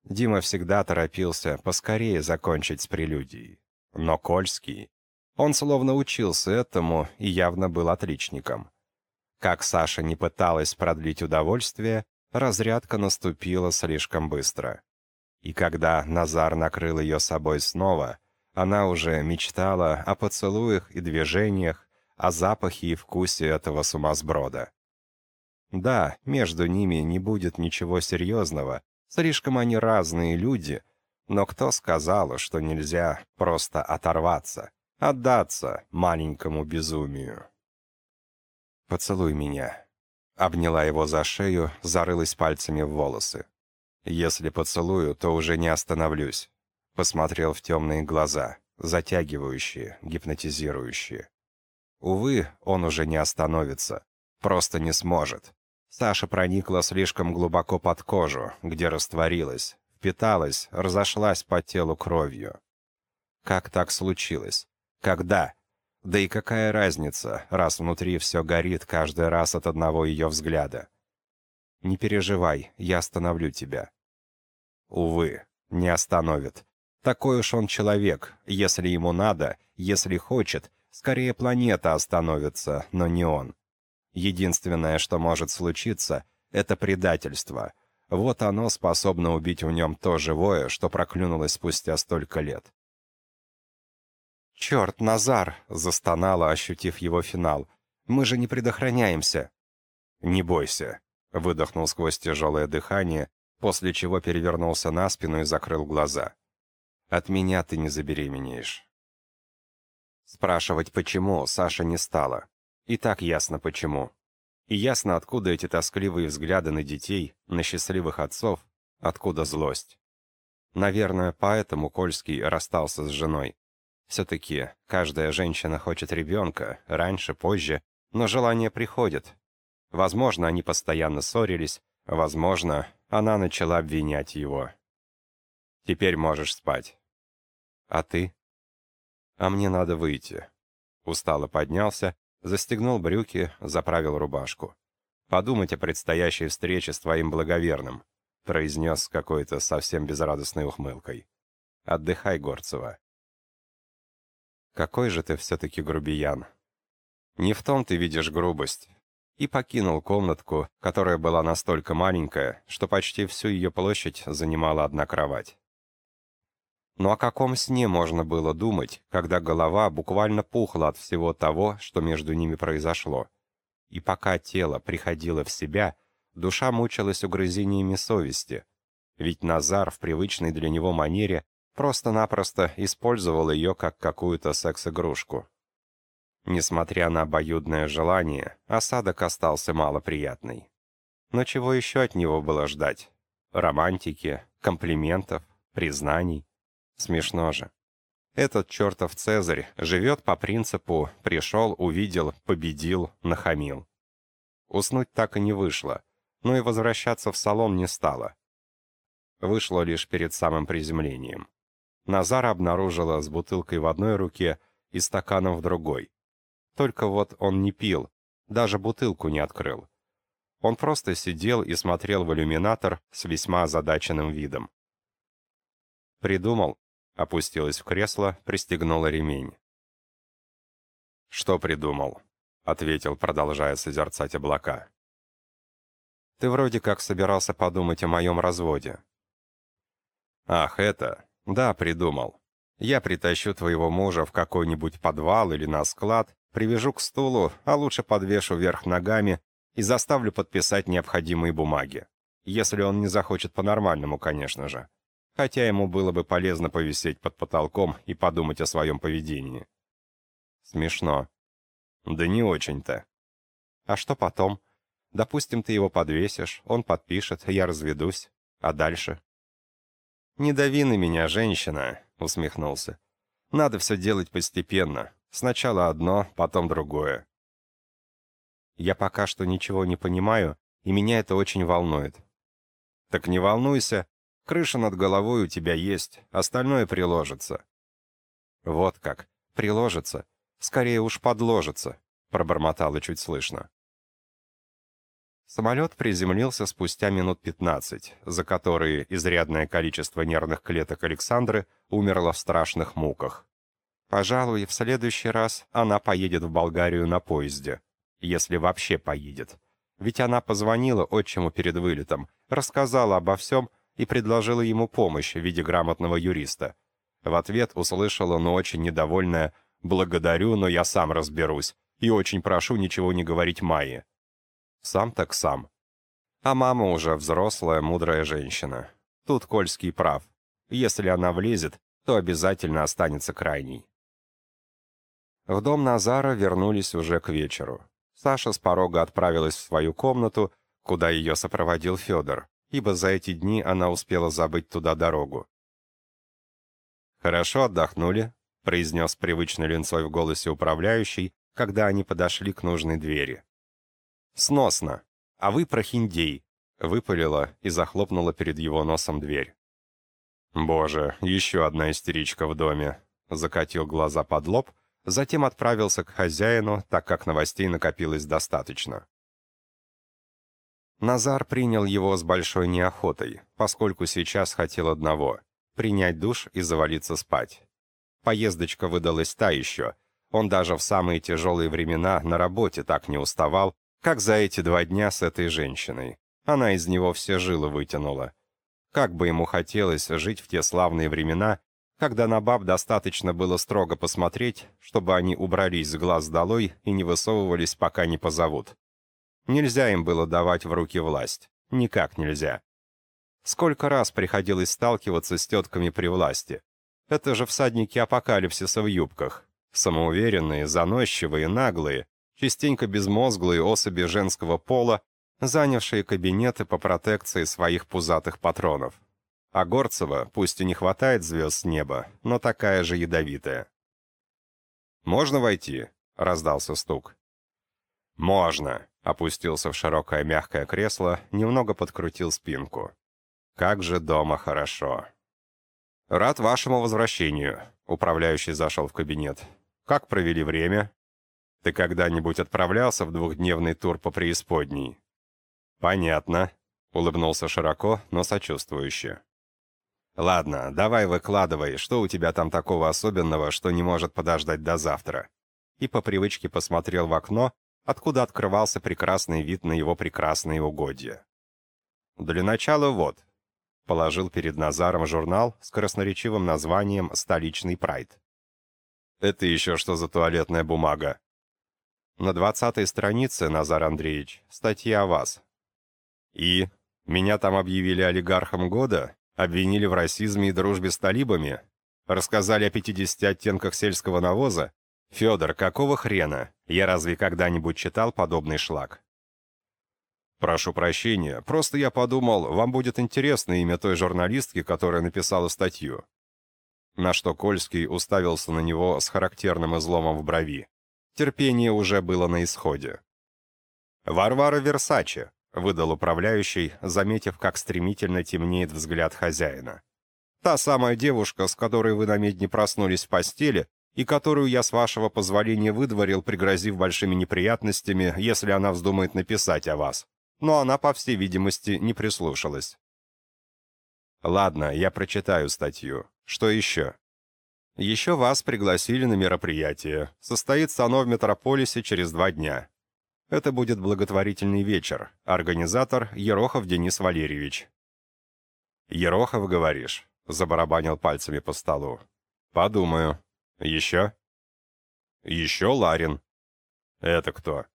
Дима всегда торопился поскорее закончить с прелюдией. Но Кольский, он словно учился этому и явно был отличником. Как Саша не пыталась продлить удовольствие, разрядка наступила слишком быстро. И когда Назар накрыл ее собой снова, она уже мечтала о поцелуях и движениях, о запахе и вкусе этого сумасброда. Да, между ними не будет ничего серьезного, слишком они разные люди, но кто сказал, что нельзя просто оторваться, отдаться маленькому безумию? «Поцелуй меня». Обняла его за шею, зарылась пальцами в волосы. «Если поцелую, то уже не остановлюсь». Посмотрел в темные глаза, затягивающие, гипнотизирующие. Увы, он уже не остановится. Просто не сможет. Саша проникла слишком глубоко под кожу, где растворилась, впиталась, разошлась по телу кровью. Как так случилось? Когда? Да и какая разница, раз внутри все горит каждый раз от одного ее взгляда? Не переживай, я остановлю тебя. Увы, не остановит. Такой уж он человек. Если ему надо, если хочет, скорее планета остановится, но не он. Единственное, что может случиться, это предательство. Вот оно способно убить в нем то живое, что проклюнулось спустя столько лет. «Черт, Назар!» — застонала, ощутив его финал. «Мы же не предохраняемся!» «Не бойся!» — выдохнул сквозь тяжелое дыхание, после чего перевернулся на спину и закрыл глаза. «От меня ты не забеременеешь». Спрашивать почему Саша не стала. И так ясно почему. И ясно, откуда эти тоскливые взгляды на детей, на счастливых отцов, откуда злость. Наверное, поэтому Кольский расстался с женой. Все-таки каждая женщина хочет ребенка, раньше, позже, но желание приходит. Возможно, они постоянно ссорились, возможно, она начала обвинять его. «Теперь можешь спать». «А ты?» «А мне надо выйти». Устало поднялся, застегнул брюки, заправил рубашку. «Подумать о предстоящей встрече с твоим благоверным», произнес какой-то совсем безрадостной ухмылкой. «Отдыхай, Горцева». Какой же ты все-таки грубиян. Не в том ты видишь грубость. И покинул комнатку, которая была настолько маленькая, что почти всю ее площадь занимала одна кровать. Но о каком сне можно было думать, когда голова буквально пухла от всего того, что между ними произошло? И пока тело приходило в себя, душа мучилась угрызениями совести. Ведь Назар в привычной для него манере Просто-напросто использовал ее как какую-то секс-игрушку. Несмотря на обоюдное желание, осадок остался малоприятный. Но чего еще от него было ждать? Романтики, комплиментов, признаний? Смешно же. Этот чертов Цезарь живет по принципу «пришел, увидел, победил, нахамил». Уснуть так и не вышло, но и возвращаться в салон не стало. Вышло лишь перед самым приземлением. Назара обнаружила с бутылкой в одной руке из стакана в другой. Только вот он не пил, даже бутылку не открыл. Он просто сидел и смотрел в иллюминатор с весьма озадаченным видом. «Придумал», — опустилась в кресло, пристегнула ремень. «Что придумал?» — ответил, продолжая созерцать облака. «Ты вроде как собирался подумать о моем разводе». «Ах, это? Да, придумал. Я притащу твоего мужа в какой-нибудь подвал или на склад, привяжу к стулу, а лучше подвешу вверх ногами и заставлю подписать необходимые бумаги. Если он не захочет по-нормальному, конечно же. Хотя ему было бы полезно повисеть под потолком и подумать о своем поведении. Смешно. Да не очень-то. А что потом? Допустим, ты его подвесишь, он подпишет, я разведусь. А дальше? «Не дави на меня, женщина», — усмехнулся. «Надо все делать постепенно. Сначала одно, потом другое». «Я пока что ничего не понимаю, и меня это очень волнует». «Так не волнуйся. Крыша над головой у тебя есть, остальное приложится». «Вот как. Приложится. Скорее уж подложится», — пробормотала чуть слышно. Самолет приземлился спустя минут 15, за которые изрядное количество нервных клеток Александры умерло в страшных муках. Пожалуй, в следующий раз она поедет в Болгарию на поезде. Если вообще поедет. Ведь она позвонила отчиму перед вылетом, рассказала обо всем и предложила ему помощь в виде грамотного юриста. В ответ услышала, но очень недовольная «Благодарю, но я сам разберусь, и очень прошу ничего не говорить Майе». Сам так сам. А мама уже взрослая, мудрая женщина. Тут Кольский прав. Если она влезет, то обязательно останется крайней. В дом Назара вернулись уже к вечеру. Саша с порога отправилась в свою комнату, куда ее сопроводил Федор, ибо за эти дни она успела забыть туда дорогу. «Хорошо отдохнули», — произнес привычный линцой в голосе управляющий, когда они подошли к нужной двери. «Сносно. А вы прохиндей», — выпалила и захлопнула перед его носом дверь. «Боже, еще одна истеричка в доме», — закатил глаза под лоб, затем отправился к хозяину, так как новостей накопилось достаточно. Назар принял его с большой неохотой, поскольку сейчас хотел одного — принять душ и завалиться спать. Поездочка выдалась та еще. Он даже в самые тяжелые времена на работе так не уставал, как за эти два дня с этой женщиной. Она из него все жилы вытянула. Как бы ему хотелось жить в те славные времена, когда на баб достаточно было строго посмотреть, чтобы они убрались с глаз долой и не высовывались, пока не позовут. Нельзя им было давать в руки власть. Никак нельзя. Сколько раз приходилось сталкиваться с тетками при власти. Это же всадники апокалипсиса в юбках. Самоуверенные, заносчивые, наглые, частенько безмозглые особи женского пола, занявшие кабинеты по протекции своих пузатых патронов. А Горцева, пусть и не хватает звезд с неба, но такая же ядовитая. «Можно войти?» — раздался стук. «Можно», — опустился в широкое мягкое кресло, немного подкрутил спинку. «Как же дома хорошо». «Рад вашему возвращению», — управляющий зашел в кабинет. «Как провели время?» Ты когда-нибудь отправлялся в двухдневный тур по преисподней?» «Понятно», — улыбнулся широко, но сочувствующе. «Ладно, давай выкладывай, что у тебя там такого особенного, что не может подождать до завтра?» И по привычке посмотрел в окно, откуда открывался прекрасный вид на его прекрасные угодья. «Для начала вот», — положил перед Назаром журнал с красноречивым названием «Столичный прайд». «Это еще что за туалетная бумага?» На двадцатой странице, Назар Андреевич, статья о вас. И? Меня там объявили олигархом года? Обвинили в расизме и дружбе с талибами? Рассказали о 50 оттенках сельского навоза? Федор, какого хрена? Я разве когда-нибудь читал подобный шлак? Прошу прощения, просто я подумал, вам будет интересно имя той журналистки, которая написала статью. На что Кольский уставился на него с характерным изломом в брови. Терпение уже было на исходе. «Варвара Версаче», — выдал управляющий, заметив, как стремительно темнеет взгляд хозяина. «Та самая девушка, с которой вы на медне проснулись в постели, и которую я, с вашего позволения, выдворил, пригрозив большими неприятностями, если она вздумает написать о вас. Но она, по всей видимости, не прислушалась. Ладно, я прочитаю статью. Что еще? Еще вас пригласили на мероприятие. Состоится оно в Метрополисе через два дня. Это будет благотворительный вечер. Организатор Ерохов Денис Валерьевич. «Ерохов, говоришь?» — забарабанил пальцами по столу. «Подумаю. Еще?» «Еще Ларин». «Это кто?»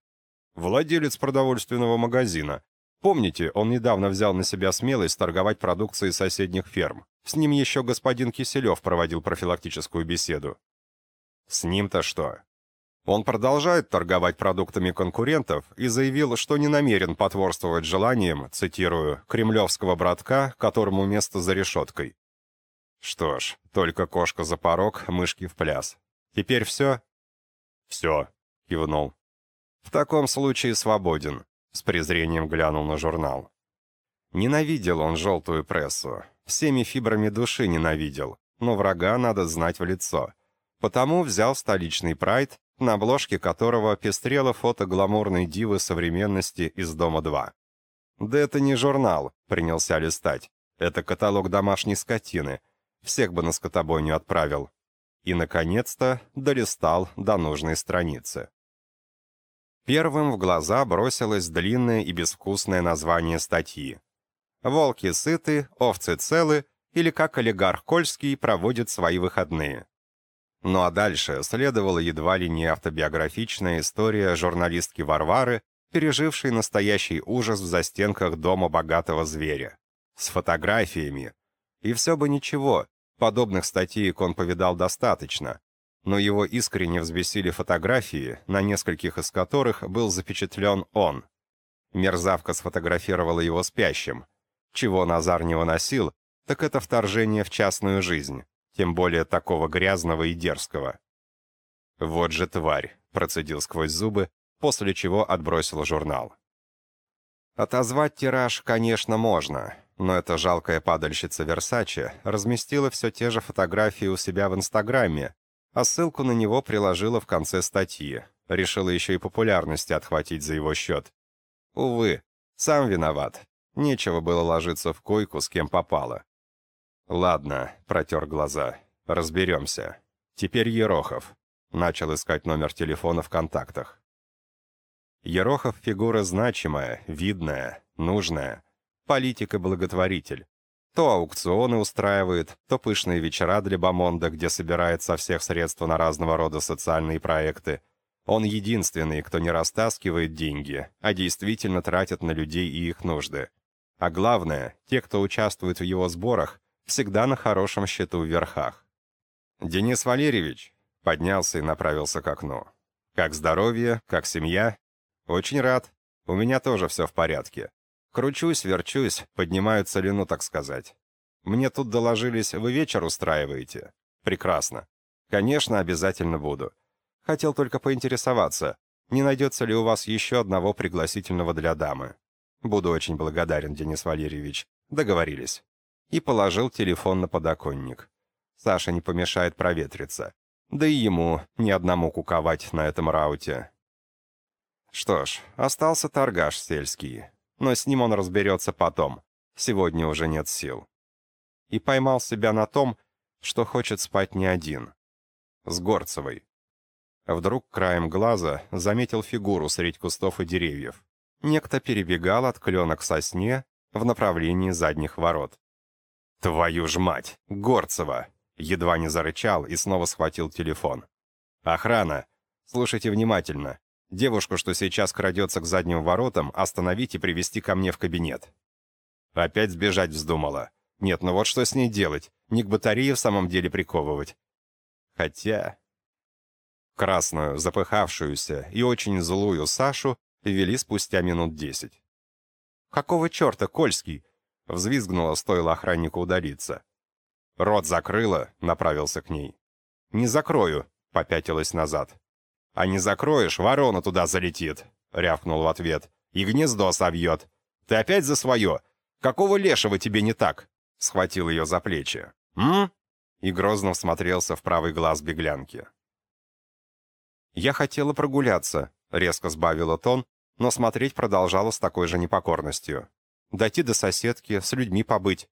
«Владелец продовольственного магазина. Помните, он недавно взял на себя смелость торговать продукцией соседних ферм. С ним еще господин Киселев проводил профилактическую беседу». «С ним-то что?» Он продолжает торговать продуктами конкурентов и заявил, что не намерен потворствовать желаниям, цитирую, «кремлевского братка, которому место за решеткой». Что ж, только кошка за порог, мышки в пляс. Теперь все? Все, кивнул. В таком случае свободен, с презрением глянул на журнал. Ненавидел он желтую прессу, всеми фибрами души ненавидел, но врага надо знать в лицо. Потому взял столичный прайд на обложке которого пестрело фото гламурной дивы современности из «Дома-2». «Да это не журнал», — принялся листать. «Это каталог домашней скотины. Всех бы на скотобойню отправил». И, наконец-то, долистал до нужной страницы. Первым в глаза бросилось длинное и безвкусное название статьи. «Волки сыты, овцы целы» или «Как олигарх Кольский проводит свои выходные». Ну а дальше следовала едва ли не автобиографичная история журналистки Варвары, пережившей настоящий ужас в застенках дома богатого зверя. С фотографиями. И все бы ничего, подобных статей он повидал достаточно, но его искренне взбесили фотографии, на нескольких из которых был запечатлен он. Мерзавка сфотографировала его спящим. Чего Назар не выносил, так это вторжение в частную жизнь тем более такого грязного и дерзкого. «Вот же тварь», — процедил сквозь зубы, после чего отбросил журнал. Отозвать тираж, конечно, можно, но эта жалкая падальщица Версаче разместила все те же фотографии у себя в Инстаграме, а ссылку на него приложила в конце статьи. Решила еще и популярности отхватить за его счет. Увы, сам виноват. Нечего было ложиться в койку, с кем попало. «Ладно», — протер глаза, — «разберемся. Теперь Ерохов». Начал искать номер телефона в контактах. Ерохов — фигура значимая, видная, нужная. Политик и благотворитель. То аукционы устраивает, то пышные вечера для Бамонда, где собирает со всех средства на разного рода социальные проекты. Он единственный, кто не растаскивает деньги, а действительно тратит на людей и их нужды. А главное, те, кто участвует в его сборах, всегда на хорошем счету в верхах. Денис Валерьевич поднялся и направился к окну. Как здоровье, как семья? Очень рад. У меня тоже все в порядке. Кручусь, верчусь, поднимаю целину, так сказать. Мне тут доложились, вы вечер устраиваете? Прекрасно. Конечно, обязательно буду. Хотел только поинтересоваться, не найдется ли у вас еще одного пригласительного для дамы. Буду очень благодарен, Денис Валерьевич. Договорились и положил телефон на подоконник. Саша не помешает проветриться. Да и ему ни одному куковать на этом рауте. Что ж, остался торгаш сельский, но с ним он разберется потом. Сегодня уже нет сил. И поймал себя на том, что хочет спать не один. С Горцевой. Вдруг краем глаза заметил фигуру средь кустов и деревьев. Некто перебегал от клена к сосне в направлении задних ворот. «Твою ж мать! Горцева!» Едва не зарычал и снова схватил телефон. «Охрана! Слушайте внимательно. Девушку, что сейчас крадется к задним воротам, остановить и привести ко мне в кабинет». Опять сбежать вздумала. Нет, ну вот что с ней делать? Не к батарее в самом деле приковывать. Хотя... Красную, запыхавшуюся и очень злую Сашу вели спустя минут десять. «Какого черта, Кольский? Взвизгнула, стоило охраннику удалиться. «Рот закрыла», — направился к ней. «Не закрою», — попятилась назад. «А не закроешь, ворона туда залетит», — рявкнул в ответ. «И гнездо совьет. Ты опять за свое? Какого лешего тебе не так?» Схватил ее за плечи. «М?» И грозно всмотрелся в правый глаз беглянки. «Я хотела прогуляться», — резко сбавила тон, но смотреть продолжала с такой же непокорностью. «Дойти до соседки, с людьми побыть».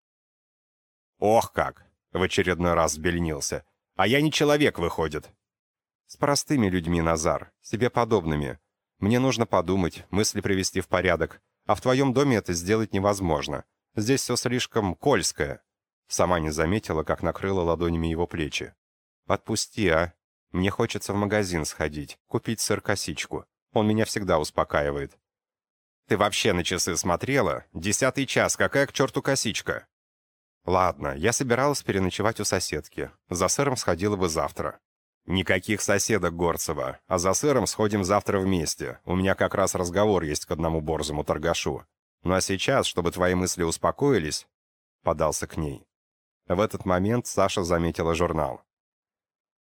«Ох как!» — в очередной раз взбельнился. «А я не человек, выходит». «С простыми людьми, Назар, себе подобными. Мне нужно подумать, мысли привести в порядок, а в твоем доме это сделать невозможно. Здесь все слишком кольское». Сама не заметила, как накрыла ладонями его плечи. «Отпусти, а? Мне хочется в магазин сходить, купить сыр-косичку. Он меня всегда успокаивает». «Ты вообще на часы смотрела? Десятый час, какая к черту косичка?» «Ладно, я собиралась переночевать у соседки. За сыром сходила бы завтра». «Никаких соседок Горцева, а за сыром сходим завтра вместе. У меня как раз разговор есть к одному борзому торгашу. Ну а сейчас, чтобы твои мысли успокоились...» Подался к ней. В этот момент Саша заметила журнал.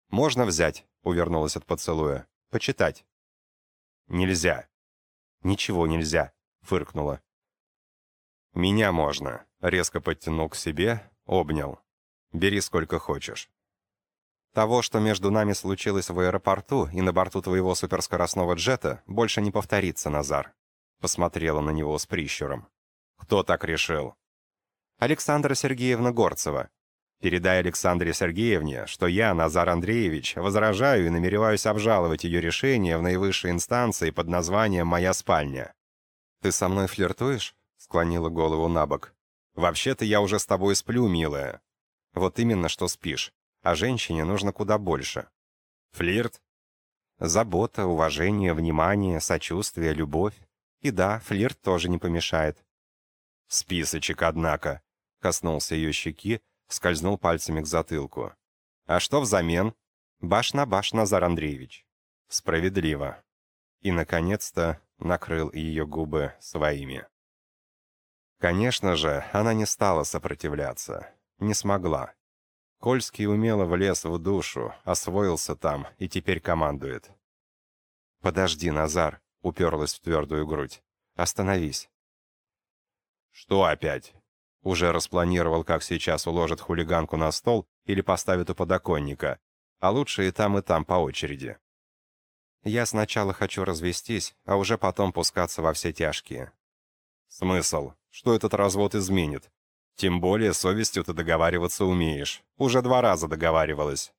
«Можно взять?» — увернулась от поцелуя. «Почитать». «Нельзя». «Ничего нельзя», — фыркнула. «Меня можно», — резко подтянул к себе, обнял. «Бери сколько хочешь». Того, что между нами случилось в аэропорту и на борту твоего суперскоростного джета, больше не повторится, Назар. Посмотрела на него с прищуром. Кто так решил? Александра Сергеевна Горцева. Передай Александре Сергеевне, что я, Назар Андреевич, возражаю и намереваюсь обжаловать ее решение в наивысшей инстанции под названием «Моя спальня». «Ты со мной флиртуешь?» — склонила голову на бок. «Вообще-то я уже с тобой сплю, милая». «Вот именно, что спишь а женщине нужно куда больше. Флирт? Забота, уважение, внимание, сочувствие, любовь. И да, флирт тоже не помешает. Списочек, однако. Коснулся ее щеки, скользнул пальцами к затылку. А что взамен? Баш на баш, Назар Андреевич. Справедливо. И, наконец-то, накрыл ее губы своими. Конечно же, она не стала сопротивляться. Не смогла. Кольский умело влез в душу, освоился там и теперь командует. «Подожди, Назар», — уперлась в твердую грудь. «Остановись». «Что опять?» Уже распланировал, как сейчас уложит хулиганку на стол или поставит у подоконника, а лучше и там, и там по очереди. Я сначала хочу развестись, а уже потом пускаться во все тяжкие. Смысл? Что этот развод изменит? Тем более совестью ты договариваться умеешь. Уже два раза договаривалась».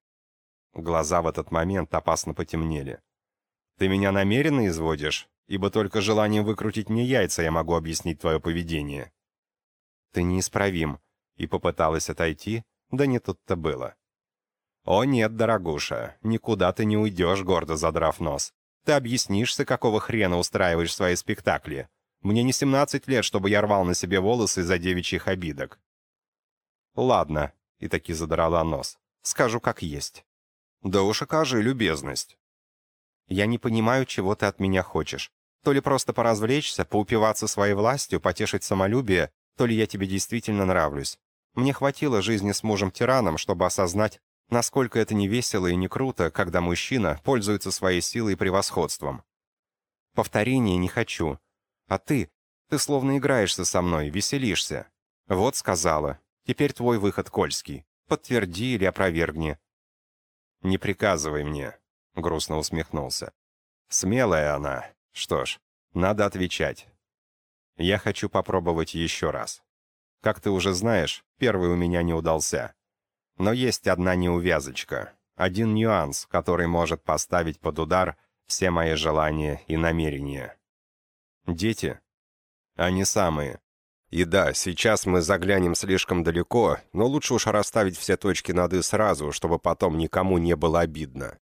Глаза в этот момент опасно потемнели. «Ты меня намеренно изводишь? Ибо только желанием выкрутить мне яйца я могу объяснить твое поведение». «Ты неисправим», и попыталась отойти, да не тут-то было. «О нет, дорогуша, никуда ты не уйдешь, гордо задрав нос. Ты объяснишься, какого хрена устраиваешь свои спектакли. Мне не 17 лет, чтобы я рвал на себе волосы из-за девичьих обидок. Ладно, и таки задрала нос. Скажу как есть. Да уж окажи любезность. Я не понимаю, чего ты от меня хочешь. То ли просто поразвлечься, поупиваться своей властью, потешить самолюбие, то ли я тебе действительно нравлюсь. Мне хватило жизни с мужем-тираном, чтобы осознать, насколько это не весело и не круто, когда мужчина пользуется своей силой и превосходством. Повторения не хочу, а ты, ты словно играешься со мной, веселишься. Вот сказала. Теперь твой выход, Кольский. Подтверди или опровергни. Не приказывай мне, грустно усмехнулся. Смелая она. Что ж, надо отвечать. Я хочу попробовать еще раз. Как ты уже знаешь, первый у меня не удался. Но есть одна неувязочка, один нюанс, который может поставить под удар все мои желания и намерения. Дети? Они самые. И да, сейчас мы заглянем слишком далеко, но лучше уж расставить все точки над «и» сразу, чтобы потом никому не было обидно.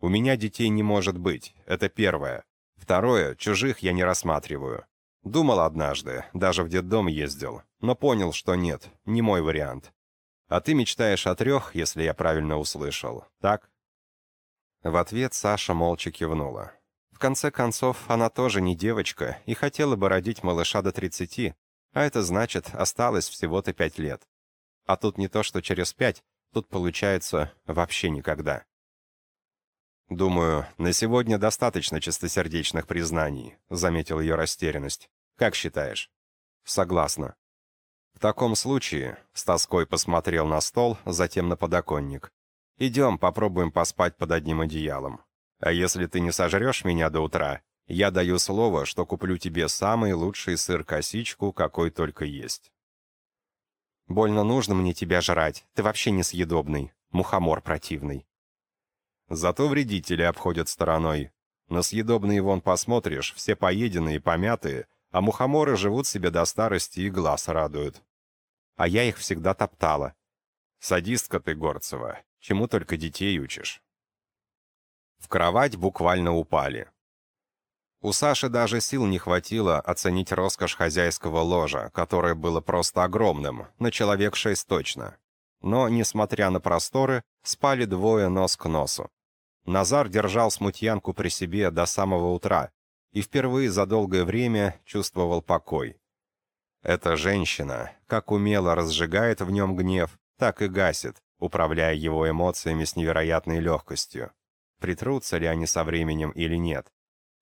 У меня детей не может быть, это первое. Второе, чужих я не рассматриваю. Думал однажды, даже в детдом ездил, но понял, что нет, не мой вариант. А ты мечтаешь о трех, если я правильно услышал, так? В ответ Саша молча кивнула конце концов, она тоже не девочка и хотела бы родить малыша до 30, а это значит, осталось всего-то 5 лет. А тут не то, что через 5, тут получается вообще никогда. «Думаю, на сегодня достаточно чистосердечных признаний», — заметил ее растерянность. «Как считаешь?» «Согласна». «В таком случае», — с тоской посмотрел на стол, затем на подоконник. «Идем, попробуем поспать под одним одеялом. А если ты не сожрешь меня до утра, я даю слово, что куплю тебе самый лучший сыр-косичку, какой только есть». «Больно нужно мне тебя жрать. Ты вообще несъедобный. Мухомор противный». Зато вредители обходят стороной. На съедобные вон посмотришь, все поеденные, помятые, а мухоморы живут себе до старости и глаз радуют. А я их всегда топтала. Садистка ты, Горцева, чему только детей учишь. В кровать буквально упали. У Саши даже сил не хватило оценить роскошь хозяйского ложа, которое было просто огромным, на человек шесть точно. Но, несмотря на просторы, спали двое нос к носу. Назар держал смутьянку при себе до самого утра и впервые за долгое время чувствовал покой. Эта женщина, как умело разжигает в нем гнев, так и гасит, управляя его эмоциями с невероятной легкостью. Притрутся ли они со временем или нет?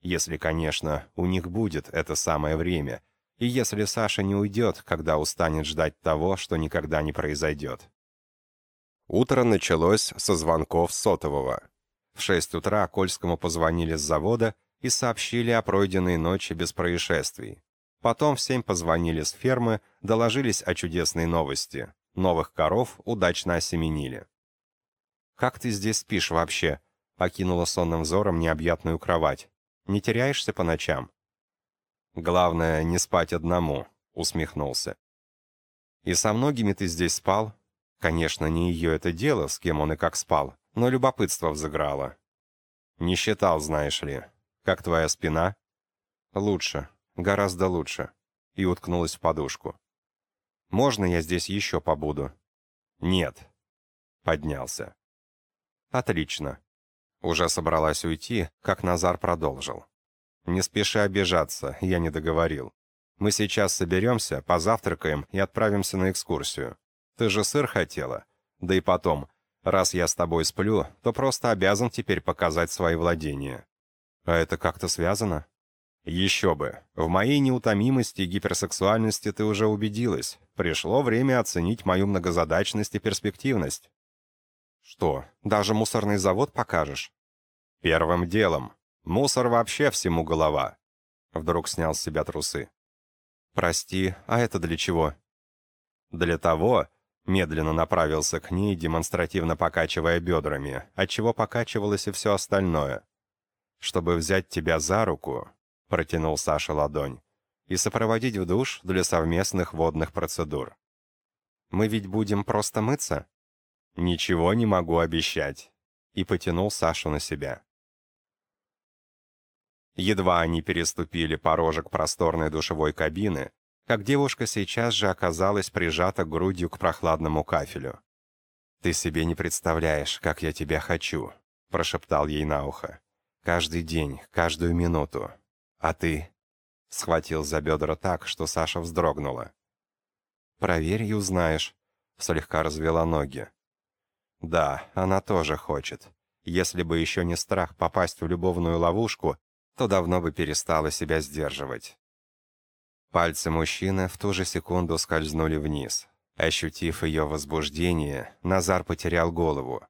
Если, конечно, у них будет это самое время, и если Саша не уйдет, когда устанет ждать того, что никогда не произойдет. Утро началось со звонков сотового. В шесть утра Кольскому позвонили с завода и сообщили о пройденной ночи без происшествий. Потом в семь позвонили с фермы, доложились о чудесной новости. Новых коров удачно осеменили. «Как ты здесь спишь вообще?» — окинула сонным взором необъятную кровать. «Не теряешься по ночам?» «Главное, не спать одному», — усмехнулся. «И со многими ты здесь спал?» Конечно, не ее это дело, с кем он и как спал но любопытство взыграло. «Не считал, знаешь ли. Как твоя спина?» «Лучше. Гораздо лучше». И уткнулась в подушку. «Можно я здесь еще побуду?» «Нет». Поднялся. «Отлично». Уже собралась уйти, как Назар продолжил. «Не спеши обижаться, я не договорил. Мы сейчас соберемся, позавтракаем и отправимся на экскурсию. Ты же сыр хотела? Да и потом, Раз я с тобой сплю, то просто обязан теперь показать свои владения. А это как-то связано? Еще бы. В моей неутомимости и гиперсексуальности ты уже убедилась. Пришло время оценить мою многозадачность и перспективность. Что, даже мусорный завод покажешь? Первым делом. Мусор вообще всему голова. Вдруг снял с себя трусы. Прости, а это для чего? Для того, Медленно направился к ней, демонстративно покачивая бедрами, отчего покачивалось и все остальное. «Чтобы взять тебя за руку», — протянул Саша ладонь, «и сопроводить в душ для совместных водных процедур». «Мы ведь будем просто мыться?» «Ничего не могу обещать», — и потянул Сашу на себя. Едва они переступили порожек просторной душевой кабины, как девушка сейчас же оказалась прижата грудью к прохладному кафелю. «Ты себе не представляешь, как я тебя хочу», — прошептал ей на ухо. «Каждый день, каждую минуту. А ты?» — схватил за бедра так, что Саша вздрогнула. «Проверь и узнаешь», — слегка развела ноги. «Да, она тоже хочет. Если бы еще не страх попасть в любовную ловушку, то давно бы перестала себя сдерживать. Пальцы мужчины в ту же секунду скользнули вниз. Ощутив ее возбуждение, Назар потерял голову.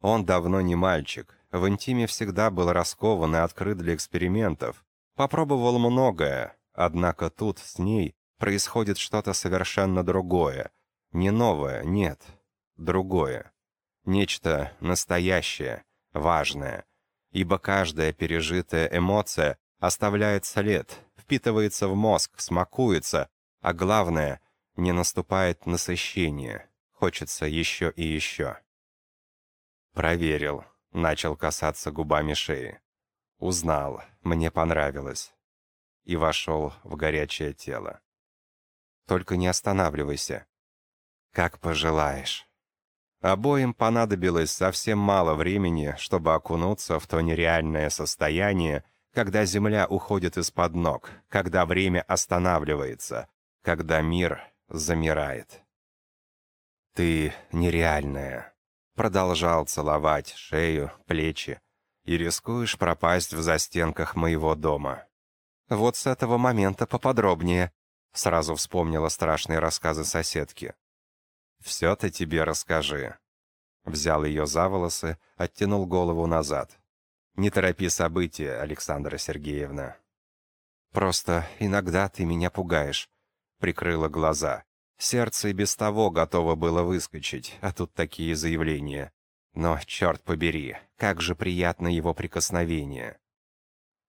Он давно не мальчик, в интиме всегда был раскован и открыт для экспериментов. Попробовал многое, однако тут с ней происходит что-то совершенно другое. Не новое, нет, другое. Нечто настоящее, важное. Ибо каждая пережитая эмоция оставляет след, впитывается в мозг, смакуется, а главное, не наступает насыщение. Хочется еще и еще. Проверил. Начал касаться губами шеи. Узнал. Мне понравилось. И вошел в горячее тело. Только не останавливайся. Как пожелаешь. Обоим понадобилось совсем мало времени, чтобы окунуться в то нереальное состояние, когда земля уходит из-под ног, когда время останавливается, когда мир замирает. «Ты нереальная», — продолжал целовать шею, плечи, «и рискуешь пропасть в застенках моего дома». «Вот с этого момента поподробнее», — сразу вспомнила страшные рассказы соседки. «Все-то тебе расскажи». Взял ее за волосы, оттянул голову назад. «Не торопи события, Александра Сергеевна». «Просто иногда ты меня пугаешь», — прикрыла глаза. Сердце и без того готово было выскочить, а тут такие заявления. Но, черт побери, как же приятно его прикосновение.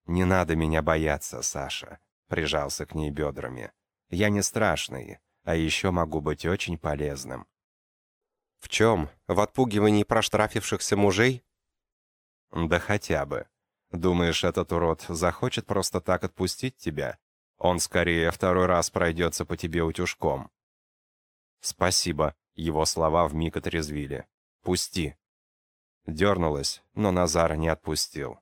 «Не надо меня бояться, Саша», — прижался к ней бедрами. «Я не страшный, а еще могу быть очень полезным». «В чем? В отпугивании проштрафившихся мужей?» «Да хотя бы. Думаешь, этот урод захочет просто так отпустить тебя? Он скорее второй раз пройдется по тебе утюжком». «Спасибо», — его слова вмиг отрезвили. «Пусти». Дернулась, но Назар не отпустил.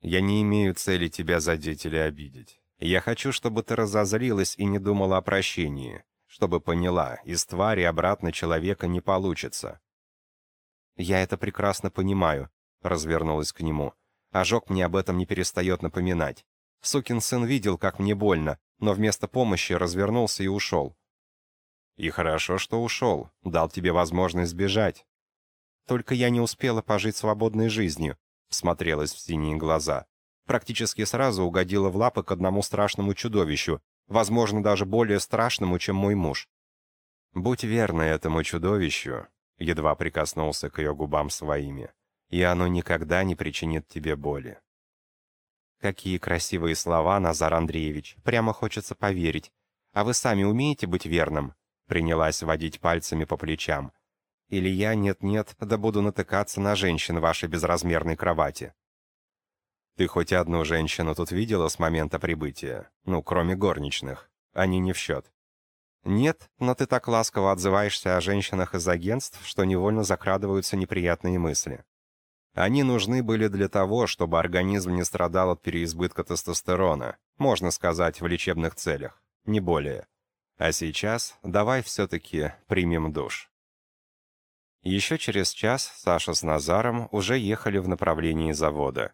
Я не имею цели тебя задеть или обидеть. Я хочу, чтобы ты разозлилась и не думала о прощении, чтобы поняла, из твари обратно человека не получится. Я это прекрасно понимаю, развернулась к нему. Ожог мне об этом не перестает напоминать. Сукин сын видел, как мне больно, но вместо помощи развернулся и ушел. И хорошо, что ушел, дал тебе возможность сбежать. Только я не успела пожить свободной жизнью, Смотрелась в синие глаза. Практически сразу угодила в лапы к одному страшному чудовищу, возможно, даже более страшному, чем мой муж. «Будь верной этому чудовищу», — едва прикоснулся к ее губам своими, «и оно никогда не причинит тебе боли». «Какие красивые слова, Назар Андреевич, прямо хочется поверить. А вы сами умеете быть верным?» Принялась водить пальцами по плечам. Или я, нет-нет, да буду натыкаться на женщин вашей безразмерной кровати. Ты хоть одну женщину тут видела с момента прибытия? Ну, кроме горничных. Они не в счет. Нет, но ты так ласково отзываешься о женщинах из агентств, что невольно закрадываются неприятные мысли. Они нужны были для того, чтобы организм не страдал от переизбытка тестостерона, можно сказать, в лечебных целях, не более. А сейчас давай все-таки примем душ. Еще через час Саша с Назаром уже ехали в направлении завода.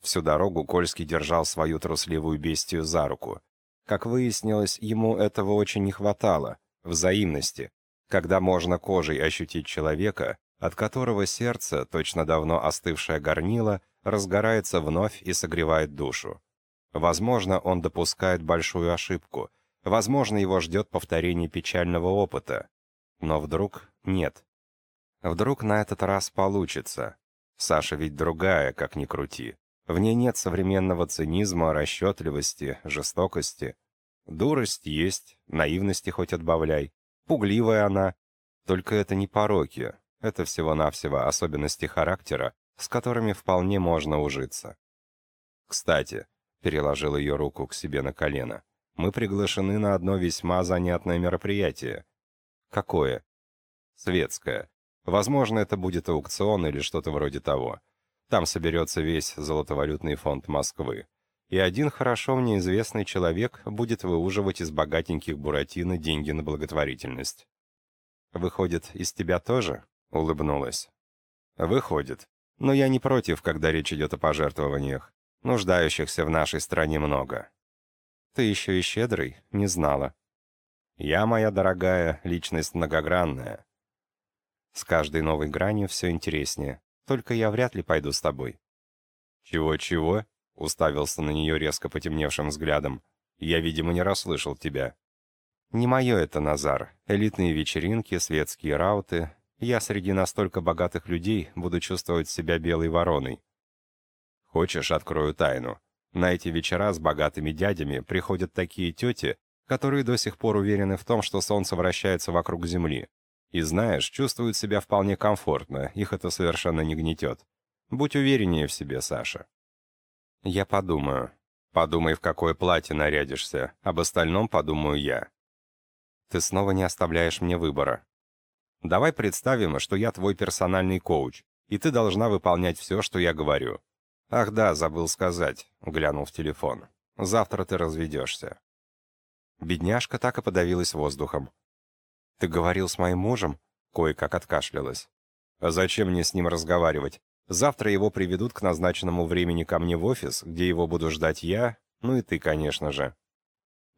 Всю дорогу Кольский держал свою трусливую бестию за руку. Как выяснилось, ему этого очень не хватало, взаимности, когда можно кожей ощутить человека, от которого сердце, точно давно остывшее горнило, разгорается вновь и согревает душу. Возможно, он допускает большую ошибку, возможно, его ждет повторение печального опыта. Но вдруг нет. Вдруг на этот раз получится. Саша ведь другая, как ни крути. В ней нет современного цинизма, расчетливости, жестокости. Дурость есть, наивности хоть отбавляй. Пугливая она. Только это не пороки. Это всего-навсего особенности характера, с которыми вполне можно ужиться. «Кстати», — переложил ее руку к себе на колено, «мы приглашены на одно весьма занятное мероприятие». «Какое?» «Светское. Возможно, это будет аукцион или что-то вроде того. Там соберется весь золотовалютный фонд Москвы. И один хорошо мне известный человек будет выуживать из богатеньких Буратино деньги на благотворительность. «Выходит, из тебя тоже?» — улыбнулась. «Выходит. Но я не против, когда речь идет о пожертвованиях. Нуждающихся в нашей стране много». «Ты еще и щедрый? Не знала». «Я, моя дорогая, личность многогранная. С каждой новой гранью все интереснее. Только я вряд ли пойду с тобой». «Чего-чего?» — уставился на нее резко потемневшим взглядом. «Я, видимо, не расслышал тебя». «Не мое это, Назар. Элитные вечеринки, светские рауты. Я среди настолько богатых людей буду чувствовать себя белой вороной». «Хочешь, открою тайну? На эти вечера с богатыми дядями приходят такие тети, которые до сих пор уверены в том, что солнце вращается вокруг Земли. И знаешь, чувствуют себя вполне комфортно, их это совершенно не гнетет. Будь увереннее в себе, Саша. Я подумаю. Подумай, в какое платье нарядишься, об остальном подумаю я. Ты снова не оставляешь мне выбора. Давай представим, что я твой персональный коуч, и ты должна выполнять все, что я говорю. Ах да, забыл сказать, глянул в телефон. Завтра ты разведешься. Бедняжка так и подавилась воздухом. «Ты говорил с моим мужем?» Кое-как откашлялась. «А зачем мне с ним разговаривать? Завтра его приведут к назначенному времени ко мне в офис, где его буду ждать я, ну и ты, конечно же».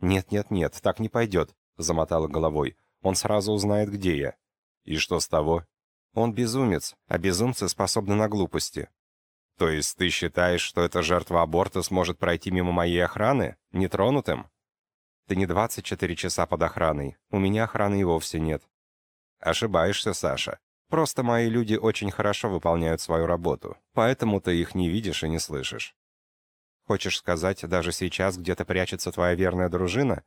«Нет-нет-нет, так не пойдет», — замотала головой. «Он сразу узнает, где я». «И что с того?» «Он безумец, а безумцы способны на глупости». То есть ты считаешь, что эта жертва аборта сможет пройти мимо моей охраны, нетронутым? Ты не 24 часа под охраной. У меня охраны и вовсе нет. Ошибаешься, Саша. Просто мои люди очень хорошо выполняют свою работу, поэтому ты их не видишь и не слышишь. Хочешь сказать, даже сейчас где-то прячется твоя верная дружина?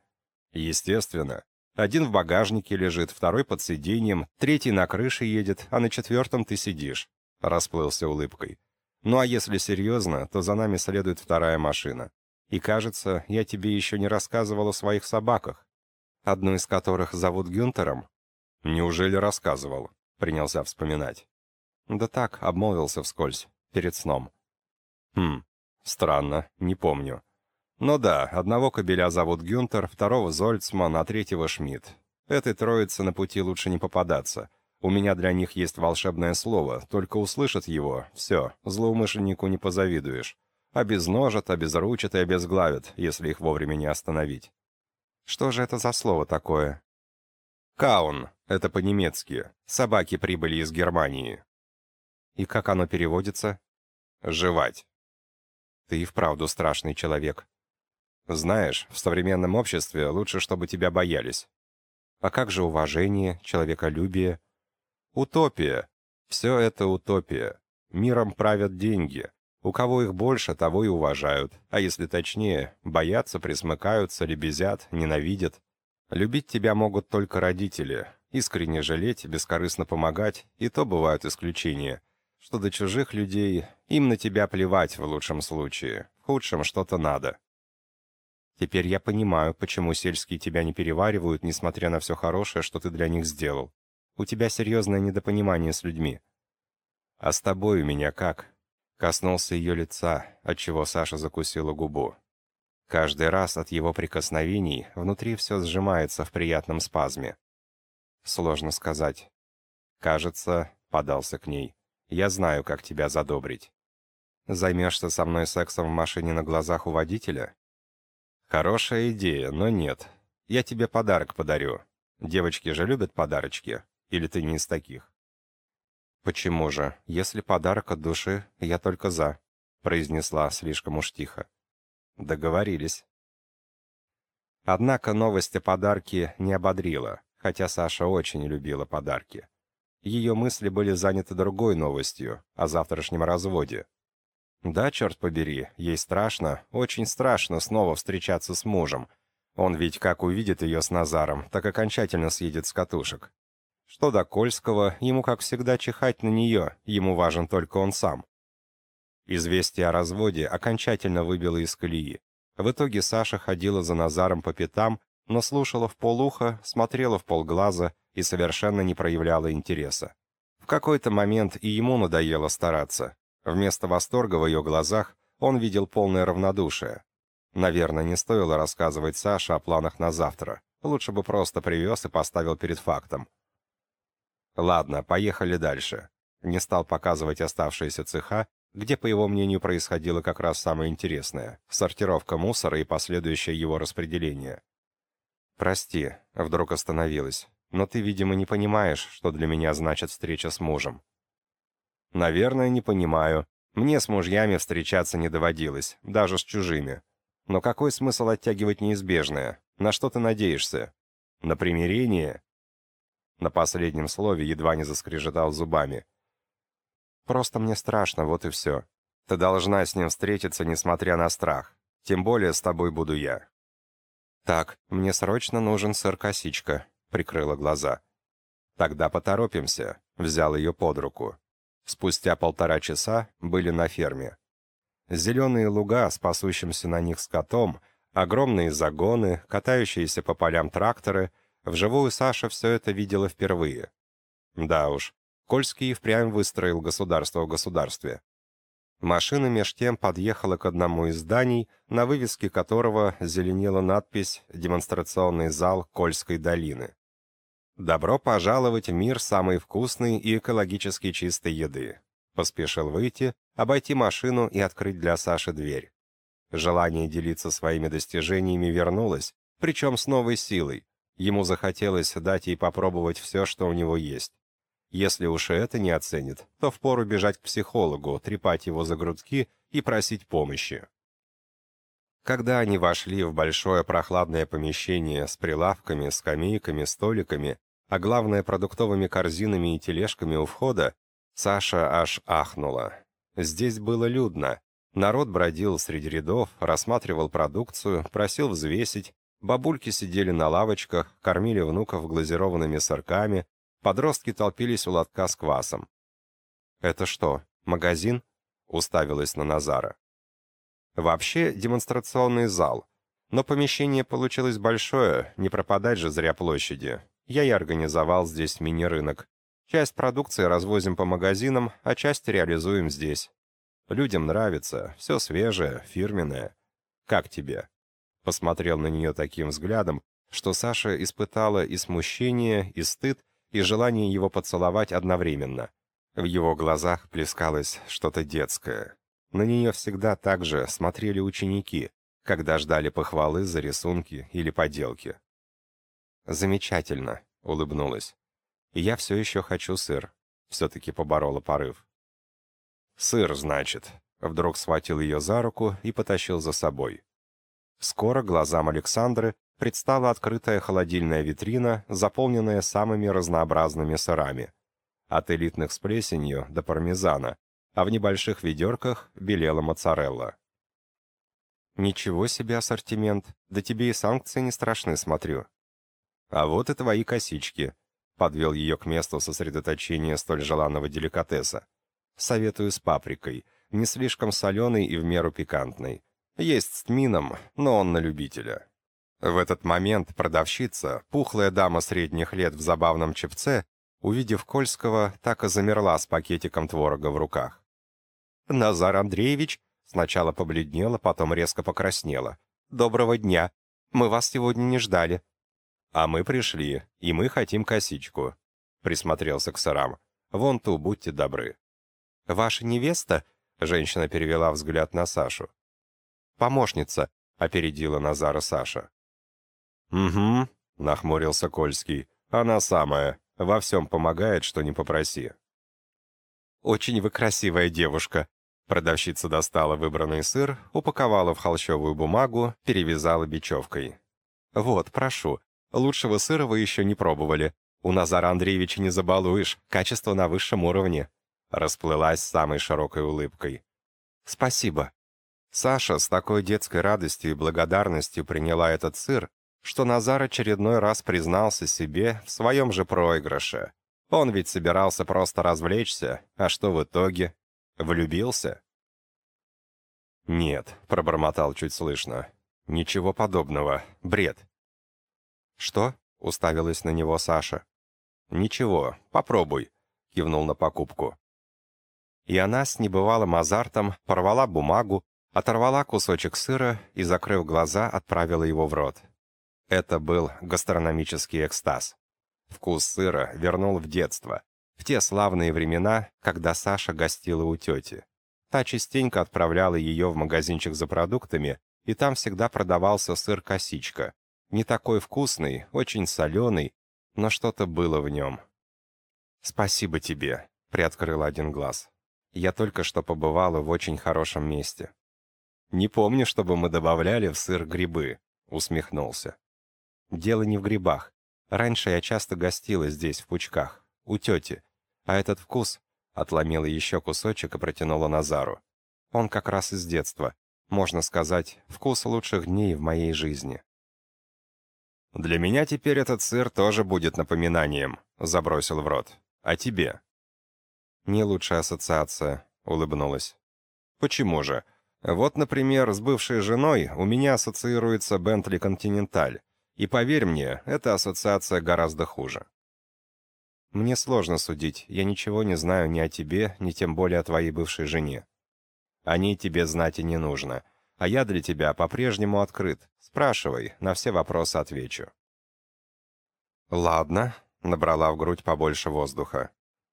Естественно. Один в багажнике лежит, второй под сиденьем, третий на крыше едет, а на четвертом ты сидишь. Расплылся улыбкой. Ну а если серьезно, то за нами следует вторая машина. И кажется, я тебе еще не рассказывал о своих собаках. Одну из которых зовут Гюнтером. Неужели рассказывал? Принялся вспоминать. Да так, обмолвился вскользь, перед сном. Хм, странно, не помню. Но да, одного кобеля зовут Гюнтер, второго Зольцман, а третьего Шмидт. Этой троице на пути лучше не попадаться. У меня для них есть волшебное слово, только услышат его, все, злоумышленнику не позавидуешь. Обезножат, обезручат и обезглавят, если их вовремя не остановить. Что же это за слово такое? Каун, это по-немецки. Собаки прибыли из Германии. И как оно переводится? Жевать. Ты и вправду страшный человек. Знаешь, в современном обществе лучше, чтобы тебя боялись. А как же уважение, человеколюбие, Утопия. Все это утопия. Миром правят деньги. У кого их больше, того и уважают. А если точнее, боятся, присмыкаются, лебезят, ненавидят. Любить тебя могут только родители. Искренне жалеть, бескорыстно помогать, и то бывают исключения. Что до чужих людей, им на тебя плевать в лучшем случае. В худшем что-то надо. Теперь я понимаю, почему сельские тебя не переваривают, несмотря на все хорошее, что ты для них сделал. У тебя серьезное недопонимание с людьми. А с тобой у меня как? Коснулся ее лица, отчего Саша закусила губу. Каждый раз от его прикосновений внутри все сжимается в приятном спазме. Сложно сказать. Кажется, подался к ней. Я знаю, как тебя задобрить. Займешься со мной сексом в машине на глазах у водителя? Хорошая идея, но нет. Я тебе подарок подарю. Девочки же любят подарочки. Или ты не из таких?» «Почему же? Если подарок от души, я только за», — произнесла слишком уж тихо. «Договорились». Однако новость о подарке не ободрила, хотя Саша очень любила подарки. Ее мысли были заняты другой новостью, о завтрашнем разводе. Да, черт побери, ей страшно, очень страшно снова встречаться с мужем. Он ведь как увидит ее с Назаром, так окончательно съедет с катушек. Что до Кольского, ему, как всегда, чихать на нее, ему важен только он сам. Известие о разводе окончательно выбило из колеи. В итоге Саша ходила за Назаром по пятам, но слушала в полуха, смотрела в полглаза и совершенно не проявляла интереса. В какой-то момент и ему надоело стараться. Вместо восторга в ее глазах он видел полное равнодушие. Наверное, не стоило рассказывать Саше о планах на завтра. Лучше бы просто привез и поставил перед фактом. Ладно, поехали дальше. Не стал показывать оставшиеся цеха, где, по его мнению, происходило как раз самое интересное — сортировка мусора и последующее его распределение. «Прости», — вдруг остановилась, «но ты, видимо, не понимаешь, что для меня значит встреча с мужем». «Наверное, не понимаю. Мне с мужьями встречаться не доводилось, даже с чужими. Но какой смысл оттягивать неизбежное? На что ты надеешься? На примирение? На последнем слове едва не заскрежетал зубами. «Просто мне страшно, вот и все. Ты должна с ним встретиться, несмотря на страх. Тем более с тобой буду я». «Так, мне срочно нужен сыр-косичка», — прикрыла глаза. «Тогда поторопимся», — взял ее под руку. Спустя полтора часа были на ферме. Зеленые луга с пасущимся на них скотом, огромные загоны, катающиеся по полям тракторы — Вживую Саша все это видела впервые. Да уж, Кольский впрямь выстроил государство в государстве. Машина меж тем подъехала к одному из зданий, на вывеске которого зеленела надпись «Демонстрационный зал Кольской долины». «Добро пожаловать в мир самой вкусной и экологически чистой еды». Поспешил выйти, обойти машину и открыть для Саши дверь. Желание делиться своими достижениями вернулось, причем с новой силой, Ему захотелось дать ей попробовать все, что у него есть. Если уж и это не оценит, то впору бежать к психологу, трепать его за грудки и просить помощи. Когда они вошли в большое прохладное помещение с прилавками, скамейками, столиками, а главное продуктовыми корзинами и тележками у входа, Саша аж ахнула. Здесь было людно. Народ бродил среди рядов, рассматривал продукцию, просил взвесить, бабульки сидели на лавочках, кормили внуков глазированными сырками, подростки толпились у лотка с квасом. «Это что, магазин?» — уставилась на Назара. Вообще демонстрационный зал. Но помещение получилось большое, не пропадать же зря площади. Я и организовал здесь мини-рынок. Часть продукции развозим по магазинам, а часть реализуем здесь. Людям нравится, все свежее, фирменное. Как тебе?» Посмотрел на нее таким взглядом, что Саша испытала и смущение, и стыд, и желание его поцеловать одновременно. В его глазах плескалось что-то детское. На нее всегда так же смотрели ученики, когда ждали похвалы за рисунки или поделки. «Замечательно», — улыбнулась. «Я все еще хочу сыр», — все-таки поборола порыв. «Сыр, значит», — вдруг схватил ее за руку и потащил за собой. Скоро глазам Александры предстала открытая холодильная витрина, заполненная самыми разнообразными сырами. От элитных с плесенью до пармезана, а в небольших ведерках белела моцарелла. «Ничего себе ассортимент, да тебе и санкции не страшны, смотрю». «А вот и твои косички», — подвел ее к месту сосредоточения столь желанного деликатеса. «Советую с паприкой, не слишком соленой и в меру пикантной. Есть с тмином, но он на любителя». В этот момент продавщица, пухлая дама средних лет в забавном чепце, увидев Кольского, так и замерла с пакетиком творога в руках. Назар Андреевич сначала побледнела, потом резко покраснела. «Доброго дня. Мы вас сегодня не ждали». «А мы пришли, и мы хотим косичку», — присмотрелся к сырам. «Вон ту, будьте добры». «Ваша невеста?» — женщина перевела взгляд на Сашу. «Помощница», — опередила Назара Саша. «Угу», — нахмурился Кольский. «Она самая. Во всем помогает, что не попроси». «Очень вы красивая девушка», Продавщица достала выбранный сыр, упаковала в холщовую бумагу, перевязала бечевкой. «Вот, прошу. Лучшего сыра вы еще не пробовали. У Назара Андреевича не забалуешь, качество на высшем уровне». Расплылась самой широкой улыбкой. «Спасибо». Саша с такой детской радостью и благодарностью приняла этот сыр, что Назар очередной раз признался себе в своем же проигрыше. Он ведь собирался просто развлечься, а что в итоге? Влюбился? Нет, пробормотал чуть слышно. Ничего подобного. Бред. Что? Уставилась на него Саша. Ничего, попробуй, кивнул на покупку. И она с небывалым азартом порвала бумагу, оторвала кусочек сыра и, закрыв глаза, отправила его в рот. Это был гастрономический экстаз. Вкус сыра вернул в детство, в те славные времена, когда Саша гостила у тети. Та частенько отправляла ее в магазинчик за продуктами, и там всегда продавался сыр-косичка. Не такой вкусный, очень соленый, но что-то было в нем. «Спасибо тебе», — приоткрыл один глаз. «Я только что побывала в очень хорошем месте». «Не помню, чтобы мы добавляли в сыр грибы», — усмехнулся. «Дело не в грибах. Раньше я часто гостила здесь, в Пучках у тети. А этот вкус...» Отломила еще кусочек и протянула Назару. «Он как раз из детства. Можно сказать, вкус лучших дней в моей жизни». «Для меня теперь этот сыр тоже будет напоминанием», — забросил в рот. «А тебе?» «Не лучшая ассоциация», — улыбнулась. «Почему же? Вот, например, с бывшей женой у меня ассоциируется Бентли Континенталь. И поверь мне, эта ассоциация гораздо хуже. Мне сложно судить, я ничего не знаю ни о тебе, ни тем более о твоей бывшей жене. О ней тебе знать и не нужно, а я для тебя по-прежнему открыт. Спрашивай, на все вопросы отвечу». «Ладно», — набрала в грудь побольше воздуха.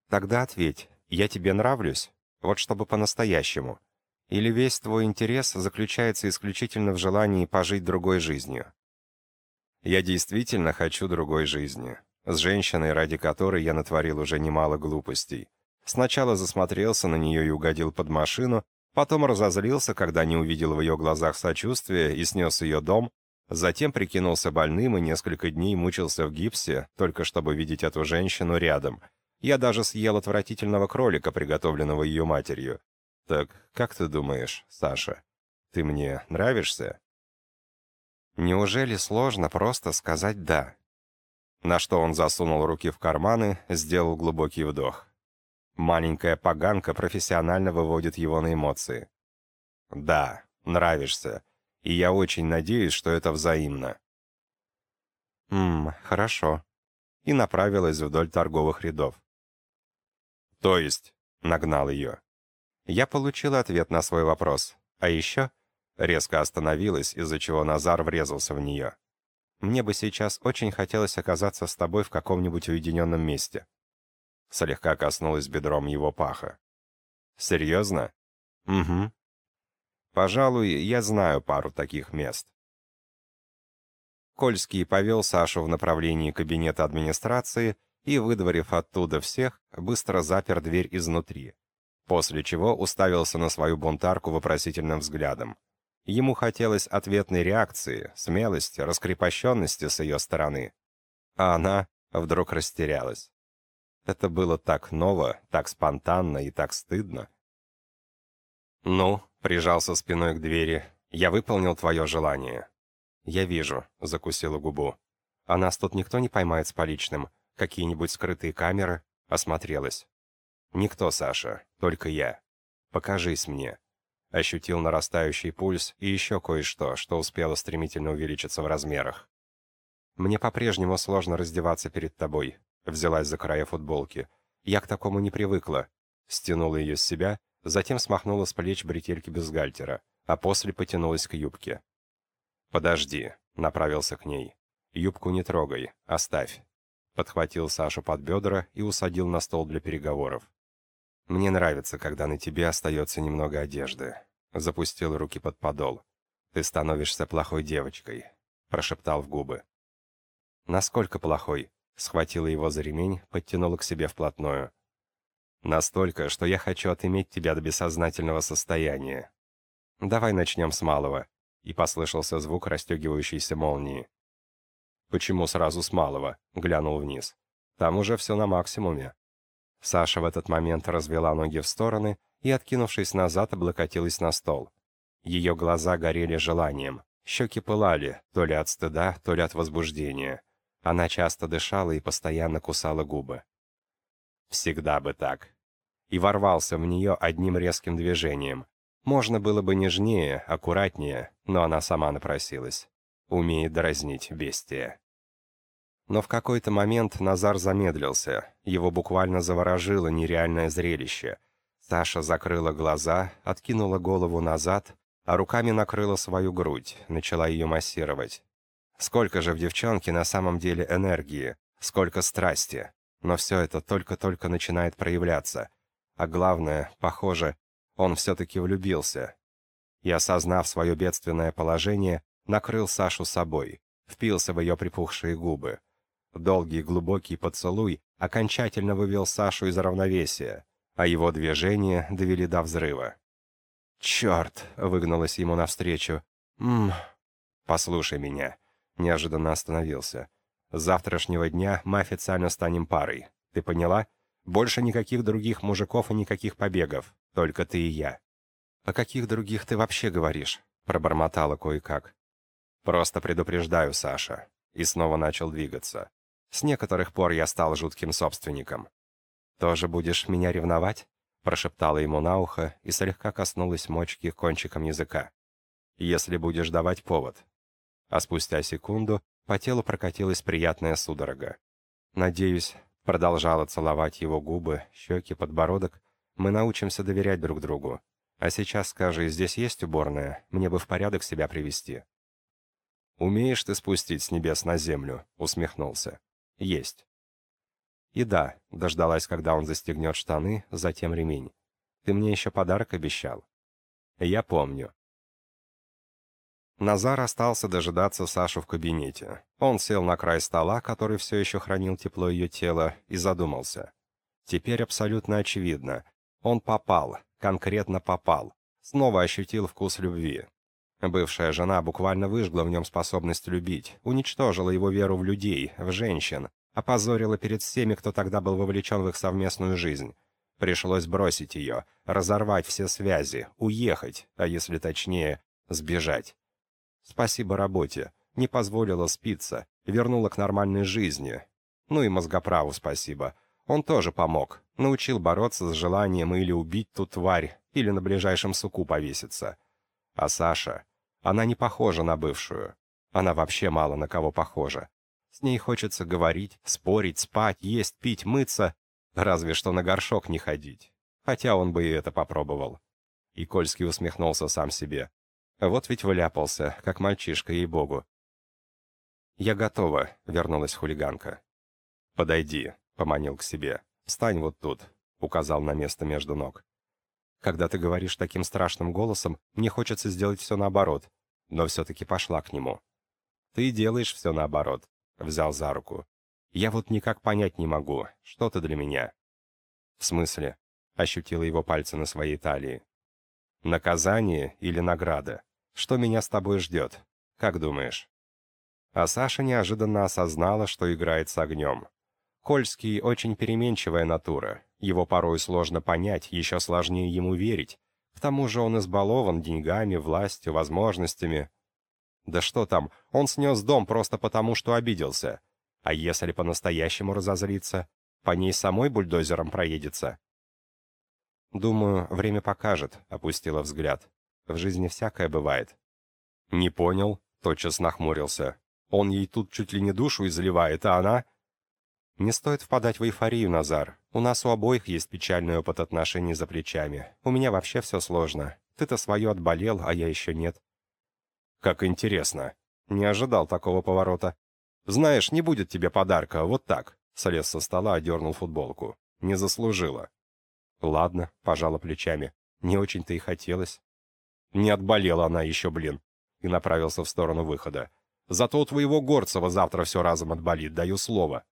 «Тогда ответь, я тебе нравлюсь? Вот чтобы по-настоящему. Или весь твой интерес заключается исключительно в желании пожить другой жизнью?» «Я действительно хочу другой жизни», с женщиной, ради которой я натворил уже немало глупостей. Сначала засмотрелся на нее и угодил под машину, потом разозлился, когда не увидел в ее глазах сочувствия и снес ее дом, затем прикинулся больным и несколько дней мучился в гипсе, только чтобы видеть эту женщину рядом. Я даже съел отвратительного кролика, приготовленного ее матерью. Так как ты думаешь, Саша, ты мне нравишься? Неужели сложно просто сказать «да»? На что он засунул руки в карманы, сделал глубокий вдох. Маленькая поганка профессионально выводит его на эмоции. «Да, нравишься. И я очень надеюсь, что это взаимно». «Ммм, хорошо». И направилась вдоль торговых рядов. «То есть?» — нагнал ее. Я получил ответ на свой вопрос. А еще резко остановилась, из-за чего Назар врезался в нее. «Мне бы сейчас очень хотелось оказаться с тобой в каком-нибудь уединенном месте слегка коснулась бедром его паха. «Серьезно?» «Угу. Пожалуй, я знаю пару таких мест». Кольский повел Сашу в направлении кабинета администрации и, выдворив оттуда всех, быстро запер дверь изнутри, после чего уставился на свою бунтарку вопросительным взглядом. Ему хотелось ответной реакции, смелости, раскрепощенности с ее стороны. А она вдруг растерялась. Это было так ново, так спонтанно и так стыдно. «Ну», — прижался спиной к двери, — «я выполнил твое желание». «Я вижу», — закусила губу. «А нас тут никто не поймает с поличным? Какие-нибудь скрытые камеры?» Осмотрелась. «Никто, Саша, только я. Покажись мне». Ощутил нарастающий пульс и еще кое-что, что успело стремительно увеличиться в размерах. «Мне по-прежнему сложно раздеваться перед тобой. Взялась за края футболки. Я к такому не привыкла. Стянула ее с себя, затем смахнула с плеч бретельки бюстгальтера, а после потянулась к юбке. «Подожди», — направился к ней. «Юбку не трогай, оставь». Подхватил Сашу под бедра и усадил на стол для переговоров. «Мне нравится, когда на тебе остается немного одежды». Запустил руки под подол. «Ты становишься плохой девочкой», — прошептал в губы. «Насколько плохой?» Схватила его за ремень, подтянула к себе вплотную. «Настолько, что я хочу отыметь тебя до бессознательного состояния. Давай начнем с малого». И послышался звук расстегивающейся молнии. «Почему сразу с малого?» — глянул вниз. «Там уже все на максимуме». Саша в этот момент развела ноги в стороны и, откинувшись назад, облокотилась на стол. Ее глаза горели желанием, щеки пылали, то ли от стыда, то ли от возбуждения. Она часто дышала и постоянно кусала губы. Всегда бы так. И ворвался в нее одним резким движением. Можно было бы нежнее, аккуратнее, но она сама напросилась. Умеет дразнить бестия. Но в какой-то момент Назар замедлился. Его буквально заворожило нереальное зрелище. Саша закрыла глаза, откинула голову назад, а руками накрыла свою грудь, начала ее массировать. Сколько же в девчонке на самом деле энергии, сколько страсти. Но все это только-только начинает проявляться. А главное, похоже, он все-таки влюбился. И, осознав свое бедственное положение, накрыл Сашу собой, впился в ее припухшие губы. Долгий глубокий поцелуй окончательно вывел Сашу из равновесия, а его движения довели до взрыва. «Черт!» — выгналась ему навстречу. «Ммм, послушай меня. Неожиданно остановился. С завтрашнего дня мы официально станем парой. Ты поняла? Больше никаких других мужиков и никаких побегов. Только ты и я. О каких других ты вообще говоришь? Пробормотала кое-как. Просто предупреждаю, Саша. И снова начал двигаться. С некоторых пор я стал жутким собственником. Тоже будешь меня ревновать? Прошептала ему на ухо и слегка коснулась мочки кончиком языка. Если будешь давать повод, а спустя секунду по телу прокатилась приятная судорога. «Надеюсь», — продолжала целовать его губы, щеки, подбородок, «мы научимся доверять друг другу. А сейчас скажи, здесь есть уборная? Мне бы в порядок себя привести». «Умеешь ты спустить с небес на землю?» — усмехнулся. «Есть». И да, дождалась, когда он застегнет штаны, затем ремень. «Ты мне еще подарок обещал?» «Я помню. Назар остался дожидаться Сашу в кабинете. Он сел на край стола, который все еще хранил тепло ее тела, и задумался. Теперь абсолютно очевидно. Он попал, конкретно попал. Снова ощутил вкус любви. Бывшая жена буквально выжгла в нем способность любить, уничтожила его веру в людей, в женщин, опозорила перед всеми, кто тогда был вовлечен в их совместную жизнь. Пришлось бросить ее, разорвать все связи, уехать, а если точнее, сбежать. Спасибо работе, не позволила спиться, вернула к нормальной жизни. Ну и мозгоправу спасибо. Он тоже помог, научил бороться с желанием или убить ту тварь, или на ближайшем суку повеситься. А Саша, она не похожа на бывшую. Она вообще мало на кого похожа. С ней хочется говорить, спорить, спать, есть, пить, мыться, разве что на горшок не ходить. Хотя он бы и это попробовал. И Кольский усмехнулся сам себе. Вот ведь вляпался, как мальчишка, ей-богу. «Я готова», — вернулась хулиганка. «Подойди», — поманил к себе. «Встань вот тут», — указал на место между ног. Когда ты говоришь таким страшным голосом, мне хочется сделать все наоборот, но все-таки пошла к нему. Ты делаешь все наоборот, взял за руку. Я вот никак понять не могу, что ты для меня. В смысле? Ощутила его пальцы на своей талии. Наказание или награда? Что меня с тобой ждет? Как думаешь? А Саша неожиданно осознала, что играет с огнем. Кольский очень переменчивая натура, его порой сложно понять, еще сложнее ему верить. К тому же он избалован деньгами, властью, возможностями. Да что там, он снес дом просто потому, что обиделся. А если по-настоящему разозлиться, по ней самой бульдозером проедется? «Думаю, время покажет», — опустила взгляд. «В жизни всякое бывает». «Не понял», — тотчас нахмурился. «Он ей тут чуть ли не душу изливает, а она...» «Не стоит впадать в эйфорию, Назар. У нас у обоих есть печальный опыт отношений за плечами. У меня вообще все сложно. Ты-то свое отболел, а я еще нет». «Как интересно. Не ожидал такого поворота. Знаешь, не будет тебе подарка, вот так». Слез со стола, одернул футболку. «Не заслужила». «Ладно», — пожала плечами. «Не очень-то и хотелось». Не отболела она еще, блин. И направился в сторону выхода. «Зато у твоего Горцева завтра все разом отболит, даю слово».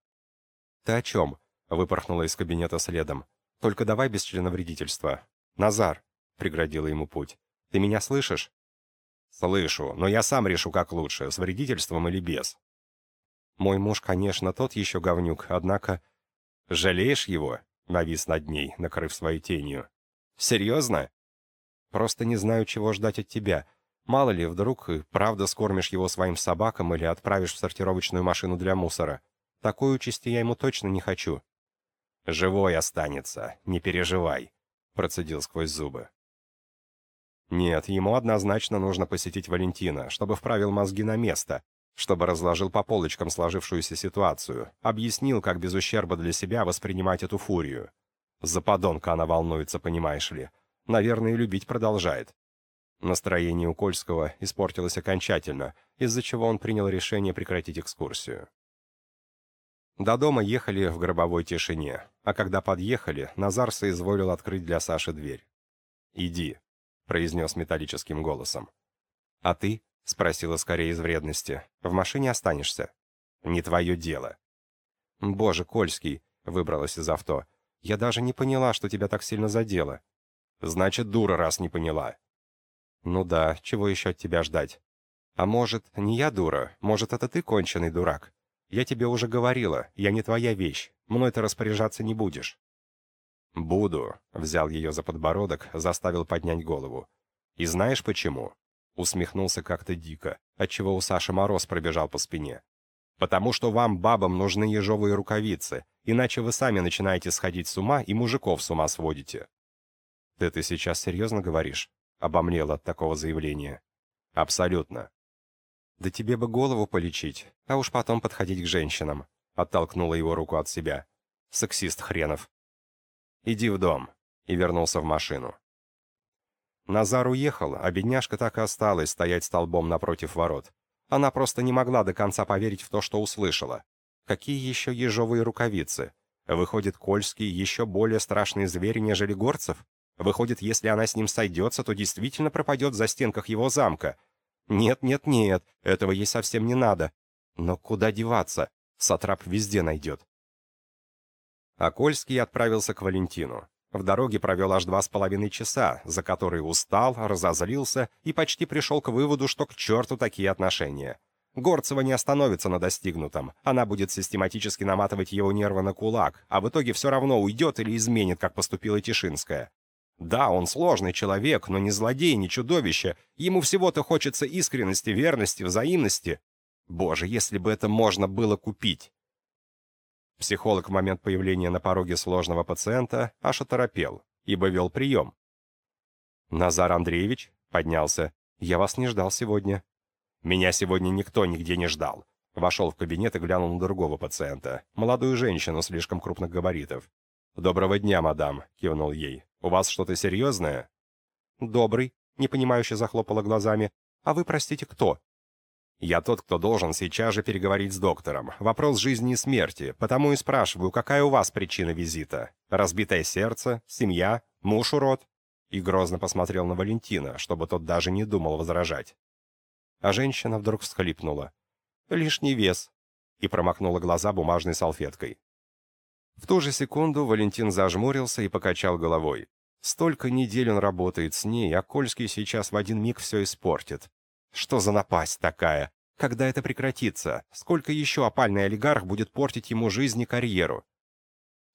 «Ты о чем?» — выпорхнула из кабинета следом. «Только давай без членовредительства». «Назар!» — преградила ему путь. «Ты меня слышишь?» «Слышу, но я сам решу, как лучше, с вредительством или без». «Мой муж, конечно, тот еще говнюк, однако...» «Жалеешь его?» — навис над ней, накрыв своей тенью. «Серьезно?» «Просто не знаю, чего ждать от тебя. Мало ли, вдруг и правда скормишь его своим собакам или отправишь в сортировочную машину для мусора. Такой участи я ему точно не хочу». «Живой останется, не переживай», — процедил сквозь зубы. Нет, ему однозначно нужно посетить Валентина, чтобы вправил мозги на место, чтобы разложил по полочкам сложившуюся ситуацию, объяснил, как без ущерба для себя воспринимать эту фурию. За подонка она волнуется, понимаешь ли. Наверное, любить продолжает. Настроение у Кольского испортилось окончательно, из-за чего он принял решение прекратить экскурсию. До дома ехали в гробовой тишине, а когда подъехали, Назар соизволил открыть для Саши дверь. «Иди», — произнес металлическим голосом. «А ты?» — спросила скорее из вредности. «В машине останешься?» «Не твое дело». «Боже, Кольский», — выбралась из авто, — «я даже не поняла, что тебя так сильно задело». «Значит, дура, раз не поняла». «Ну да, чего еще от тебя ждать?» «А может, не я дура, может, это ты конченый дурак?» Я тебе уже говорила, я не твоя вещь, мной ты распоряжаться не будешь». «Буду», — взял ее за подбородок, заставил поднять голову. «И знаешь почему?» Усмехнулся как-то дико, отчего у Саши мороз пробежал по спине. «Потому что вам, бабам, нужны ежовые рукавицы, иначе вы сами начинаете сходить с ума и мужиков с ума сводите». «Ты ты сейчас серьезно говоришь?» — обомлел от такого заявления. «Абсолютно. «Да тебе бы голову полечить, а уж потом подходить к женщинам», — оттолкнула его руку от себя. «Сексист хренов». «Иди в дом», — и вернулся в машину. Назар уехал, а бедняжка так и осталась стоять столбом напротив ворот. Она просто не могла до конца поверить в то, что услышала. Какие еще ежовые рукавицы? Выходит, Кольский еще более страшный зверь, нежели Горцев? Выходит, если она с ним сойдется, то действительно пропадет за стенках его замка — «Нет, нет, нет, этого ей совсем не надо. Но куда деваться? Сатрап везде найдет». Окольский отправился к Валентину. В дороге провел аж два с половиной часа, за которые устал, разозлился и почти пришел к выводу, что к черту такие отношения. Горцева не остановится на достигнутом. Она будет систематически наматывать его нервы на кулак, а в итоге все равно уйдет или изменит, как поступила Тишинская. Да, он сложный человек, но не злодей, не чудовище. Ему всего-то хочется искренности, верности, взаимности. Боже, если бы это можно было купить. Психолог в момент появления на пороге сложного пациента аж оторопел, ибо вел прием. «Назар Андреевич?» — поднялся. «Я вас не ждал сегодня». «Меня сегодня никто нигде не ждал». Вошел в кабинет и глянул на другого пациента, молодую женщину слишком крупных габаритов. «Доброго дня, мадам», — кивнул ей. «У вас что-то серьезное?» «Добрый», — непонимающе захлопала глазами. «А вы, простите, кто?» Я тот, кто должен сейчас же переговорить с доктором. Вопрос жизни и смерти, потому и спрашиваю, какая у вас причина визита? Разбитое сердце? Семья? Муж урод?» И грозно посмотрел на Валентина, чтобы тот даже не думал возражать. А женщина вдруг всхлипнула. «Лишний вес», и промокнула глаза бумажной салфеткой. В ту же секунду Валентин зажмурился и покачал головой. Столько недель он работает с ней, а Кольский сейчас в один миг все испортит. Что за напасть такая? Когда это прекратится? Сколько еще опальный олигарх будет портить ему жизнь и карьеру?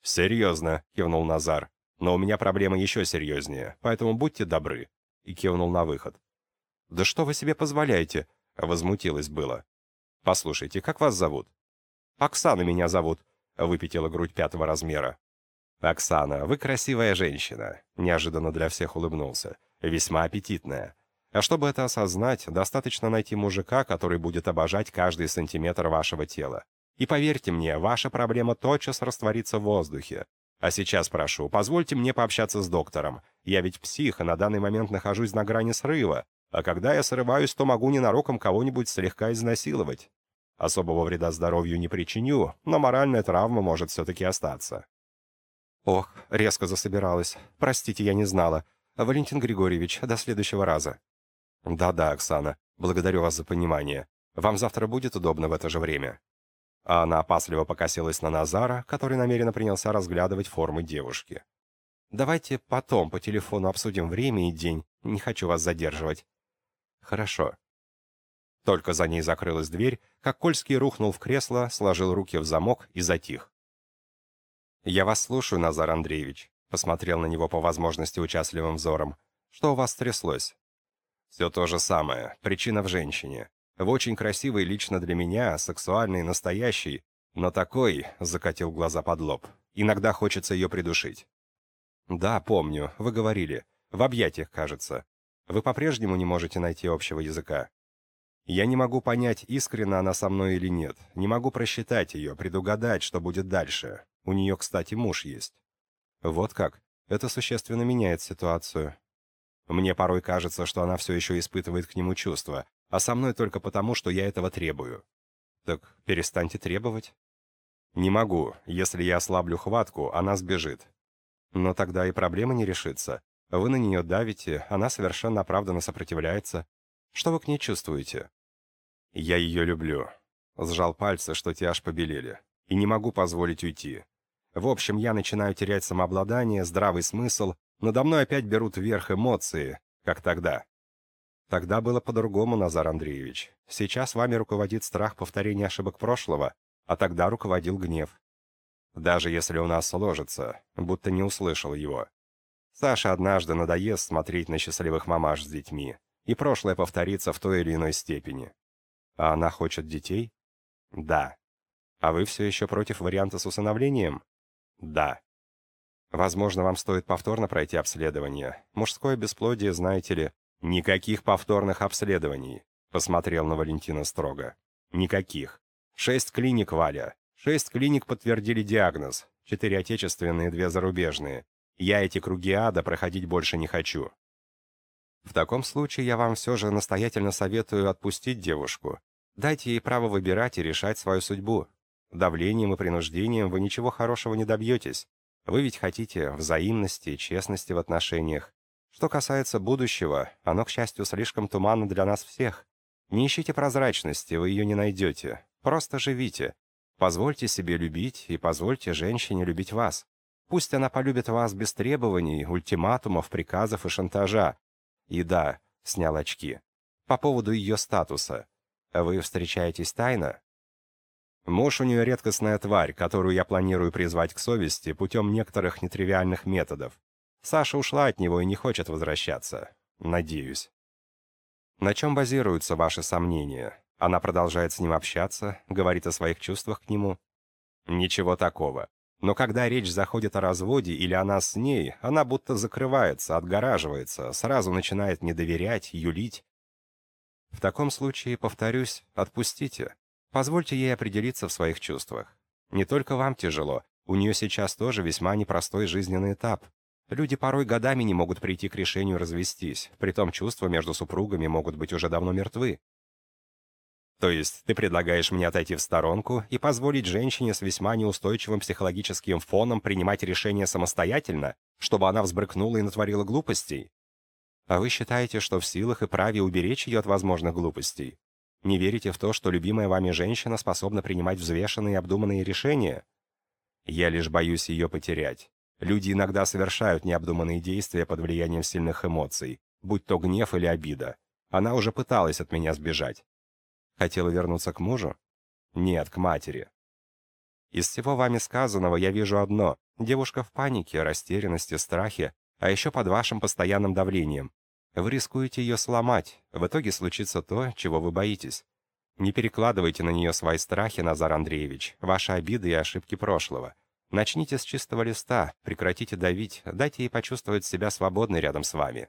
«Серьезно», — кивнул Назар. «Но у меня проблема еще серьезнее, поэтому будьте добры». И кивнул на выход. «Да что вы себе позволяете?» — возмутилась было. «Послушайте, как вас зовут?» «Оксана меня зовут», — выпятила грудь пятого размера. «Оксана, вы красивая женщина», — неожиданно для всех улыбнулся. «Весьма аппетитная. А чтобы это осознать, достаточно найти мужика, который будет обожать каждый сантиметр вашего тела. И поверьте мне, ваша проблема тотчас растворится в воздухе. А сейчас прошу, позвольте мне пообщаться с доктором. Я ведь псих, и на данный момент нахожусь на грани срыва. А когда я срываюсь, то могу ненароком кого-нибудь слегка изнасиловать. Особого вреда здоровью не причиню, но моральная травма может все-таки остаться. Ох, резко засобиралась. Простите, я не знала. Валентин Григорьевич, до следующего раза. «Да-да, Оксана, благодарю вас за понимание. Вам завтра будет удобно в это же время». А она опасливо покосилась на Назара, который намеренно принялся разглядывать формы девушки. «Давайте потом по телефону обсудим время и день. Не хочу вас задерживать». «Хорошо». Только за ней закрылась дверь, как Кольский рухнул в кресло, сложил руки в замок и затих. «Я вас слушаю, Назар Андреевич», — посмотрел на него по возможности участливым взором. «Что у вас стряслось?» Все то же самое. Причина в женщине. В очень красивой лично для меня, сексуальной, настоящей, но такой, закатил глаза под лоб. Иногда хочется ее придушить. Да, помню, вы говорили. В объятиях, кажется. Вы по-прежнему не можете найти общего языка. Я не могу понять, искренна она со мной или нет. Не могу просчитать ее, предугадать, что будет дальше. У нее, кстати, муж есть. Вот как. Это существенно меняет ситуацию. Мне порой кажется, что она все еще испытывает к нему чувства, а со мной только потому, что я этого требую. Так перестаньте требовать. Не могу. Если я ослаблю хватку, она сбежит. Но тогда и проблема не решится. Вы на нее давите, она совершенно оправданно сопротивляется. Что вы к ней чувствуете? Я ее люблю. Сжал пальцы, что те аж побелели. И не могу позволить уйти. В общем, я начинаю терять самообладание, здравый смысл, надо мной опять берут верх эмоции, как тогда. Тогда было по-другому, Назар Андреевич. Сейчас вами руководит страх повторения ошибок прошлого, а тогда руководил гнев. Даже если у нас сложится, будто не услышал его. Саша однажды надоест смотреть на счастливых мамаш с детьми, и прошлое повторится в той или иной степени. А она хочет детей? Да. А вы все еще против варианта с усыновлением? Да. Возможно, вам стоит повторно пройти обследование. Мужское бесплодие, знаете ли, никаких повторных обследований, посмотрел на Валентина строго. Никаких. Шесть клиник, Валя. Шесть клиник подтвердили диагноз. Четыре отечественные, две зарубежные. Я эти круги ада проходить больше не хочу. В таком случае я вам все же настоятельно советую отпустить девушку. Дайте ей право выбирать и решать свою судьбу. Давлением и принуждением вы ничего хорошего не добьетесь. Вы ведь хотите взаимности и честности в отношениях. Что касается будущего, оно, к счастью, слишком туманно для нас всех. Не ищите прозрачности, вы ее не найдете. Просто живите. Позвольте себе любить и позвольте женщине любить вас. Пусть она полюбит вас без требований, ультиматумов, приказов и шантажа. И да, снял очки. По поводу ее статуса. Вы встречаетесь тайно? Муж у нее редкостная тварь, которую я планирую призвать к совести путем некоторых нетривиальных методов. Саша ушла от него и не хочет возвращаться. Надеюсь. На чем базируются ваши сомнения? Она продолжает с ним общаться, говорит о своих чувствах к нему? Ничего такого. Но когда речь заходит о разводе или она с ней, она будто закрывается, отгораживается, сразу начинает не доверять, юлить. В таком случае, повторюсь, отпустите. Позвольте ей определиться в своих чувствах. Не только вам тяжело, у нее сейчас тоже весьма непростой жизненный этап. Люди порой годами не могут прийти к решению развестись, притом чувства между супругами могут быть уже давно мертвы. То есть ты предлагаешь мне отойти в сторонку и позволить женщине с весьма неустойчивым психологическим фоном принимать решения самостоятельно, чтобы она взбрыкнула и натворила глупостей? А вы считаете, что в силах и праве уберечь ее от возможных глупостей? Не верите в то, что любимая вами женщина способна принимать взвешенные и обдуманные решения? Я лишь боюсь ее потерять. Люди иногда совершают необдуманные действия под влиянием сильных эмоций, будь то гнев или обида. Она уже пыталась от меня сбежать. Хотела вернуться к мужу? Нет, к матери. Из всего вами сказанного я вижу одно. Девушка в панике, растерянности, страхе, а еще под вашим постоянным давлением. Вы рискуете ее сломать. В итоге случится то, чего вы боитесь. Не перекладывайте на нее свои страхи, Назар Андреевич, ваши обиды и ошибки прошлого. Начните с чистого листа, прекратите давить, дайте ей почувствовать себя свободной рядом с вами.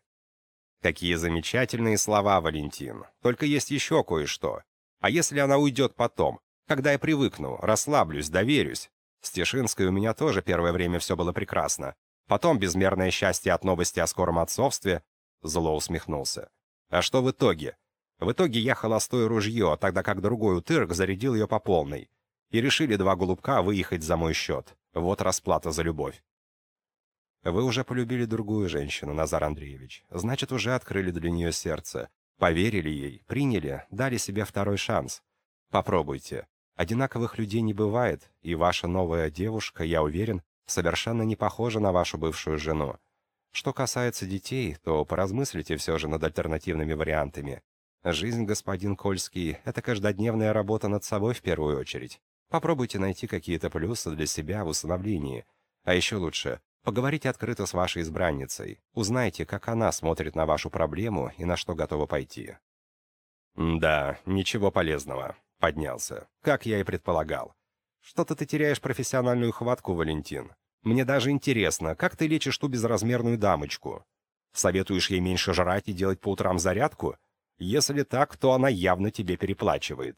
Какие замечательные слова, Валентин. Только есть еще кое-что. А если она уйдет потом? Когда я привыкну, расслаблюсь, доверюсь? С Тишинской у меня тоже первое время все было прекрасно. Потом безмерное счастье от новости о скором отцовстве, Зло усмехнулся. «А что в итоге?» «В итоге я холостое ружье, тогда как другой утырок зарядил ее по полной. И решили два голубка выехать за мой счет. Вот расплата за любовь». «Вы уже полюбили другую женщину, Назар Андреевич. Значит, уже открыли для нее сердце. Поверили ей, приняли, дали себе второй шанс. Попробуйте. Одинаковых людей не бывает, и ваша новая девушка, я уверен, совершенно не похожа на вашу бывшую жену. Что касается детей, то поразмыслите все же над альтернативными вариантами. Жизнь, господин Кольский, это каждодневная работа над собой в первую очередь. Попробуйте найти какие-то плюсы для себя в усыновлении. А еще лучше, поговорите открыто с вашей избранницей. Узнайте, как она смотрит на вашу проблему и на что готова пойти. «Да, ничего полезного», — поднялся. «Как я и предполагал. Что-то ты теряешь профессиональную хватку, Валентин. Мне даже интересно, как ты лечишь ту безразмерную дамочку? Советуешь ей меньше жрать и делать по утрам зарядку? Если так, то она явно тебе переплачивает.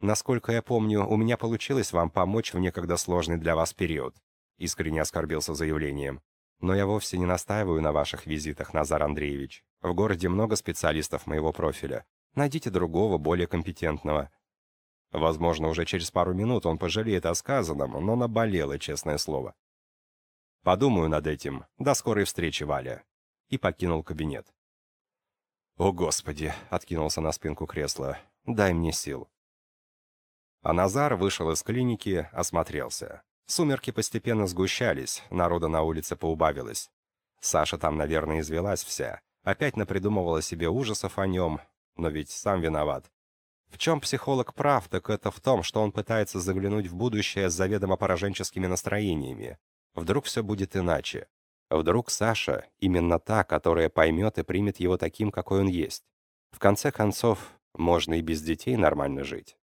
Насколько я помню, у меня получилось вам помочь в некогда сложный для вас период. Искренне оскорбился заявлением. Но я вовсе не настаиваю на ваших визитах, Назар Андреевич. В городе много специалистов моего профиля. Найдите другого, более компетентного. Возможно, уже через пару минут он пожалеет о сказанном, но наболело, честное слово. Подумаю над этим. До скорой встречи, Валя. И покинул кабинет. О, Господи, откинулся на спинку кресла. Дай мне сил. А Назар вышел из клиники, осмотрелся. Сумерки постепенно сгущались, народа на улице поубавилось. Саша там, наверное, извелась вся. Опять напридумывала себе ужасов о нем, но ведь сам виноват. В чем психолог прав, так это в том, что он пытается заглянуть в будущее с заведомо пораженческими настроениями. Вдруг все будет иначе. Вдруг Саша именно та, которая поймет и примет его таким, какой он есть. В конце концов, можно и без детей нормально жить.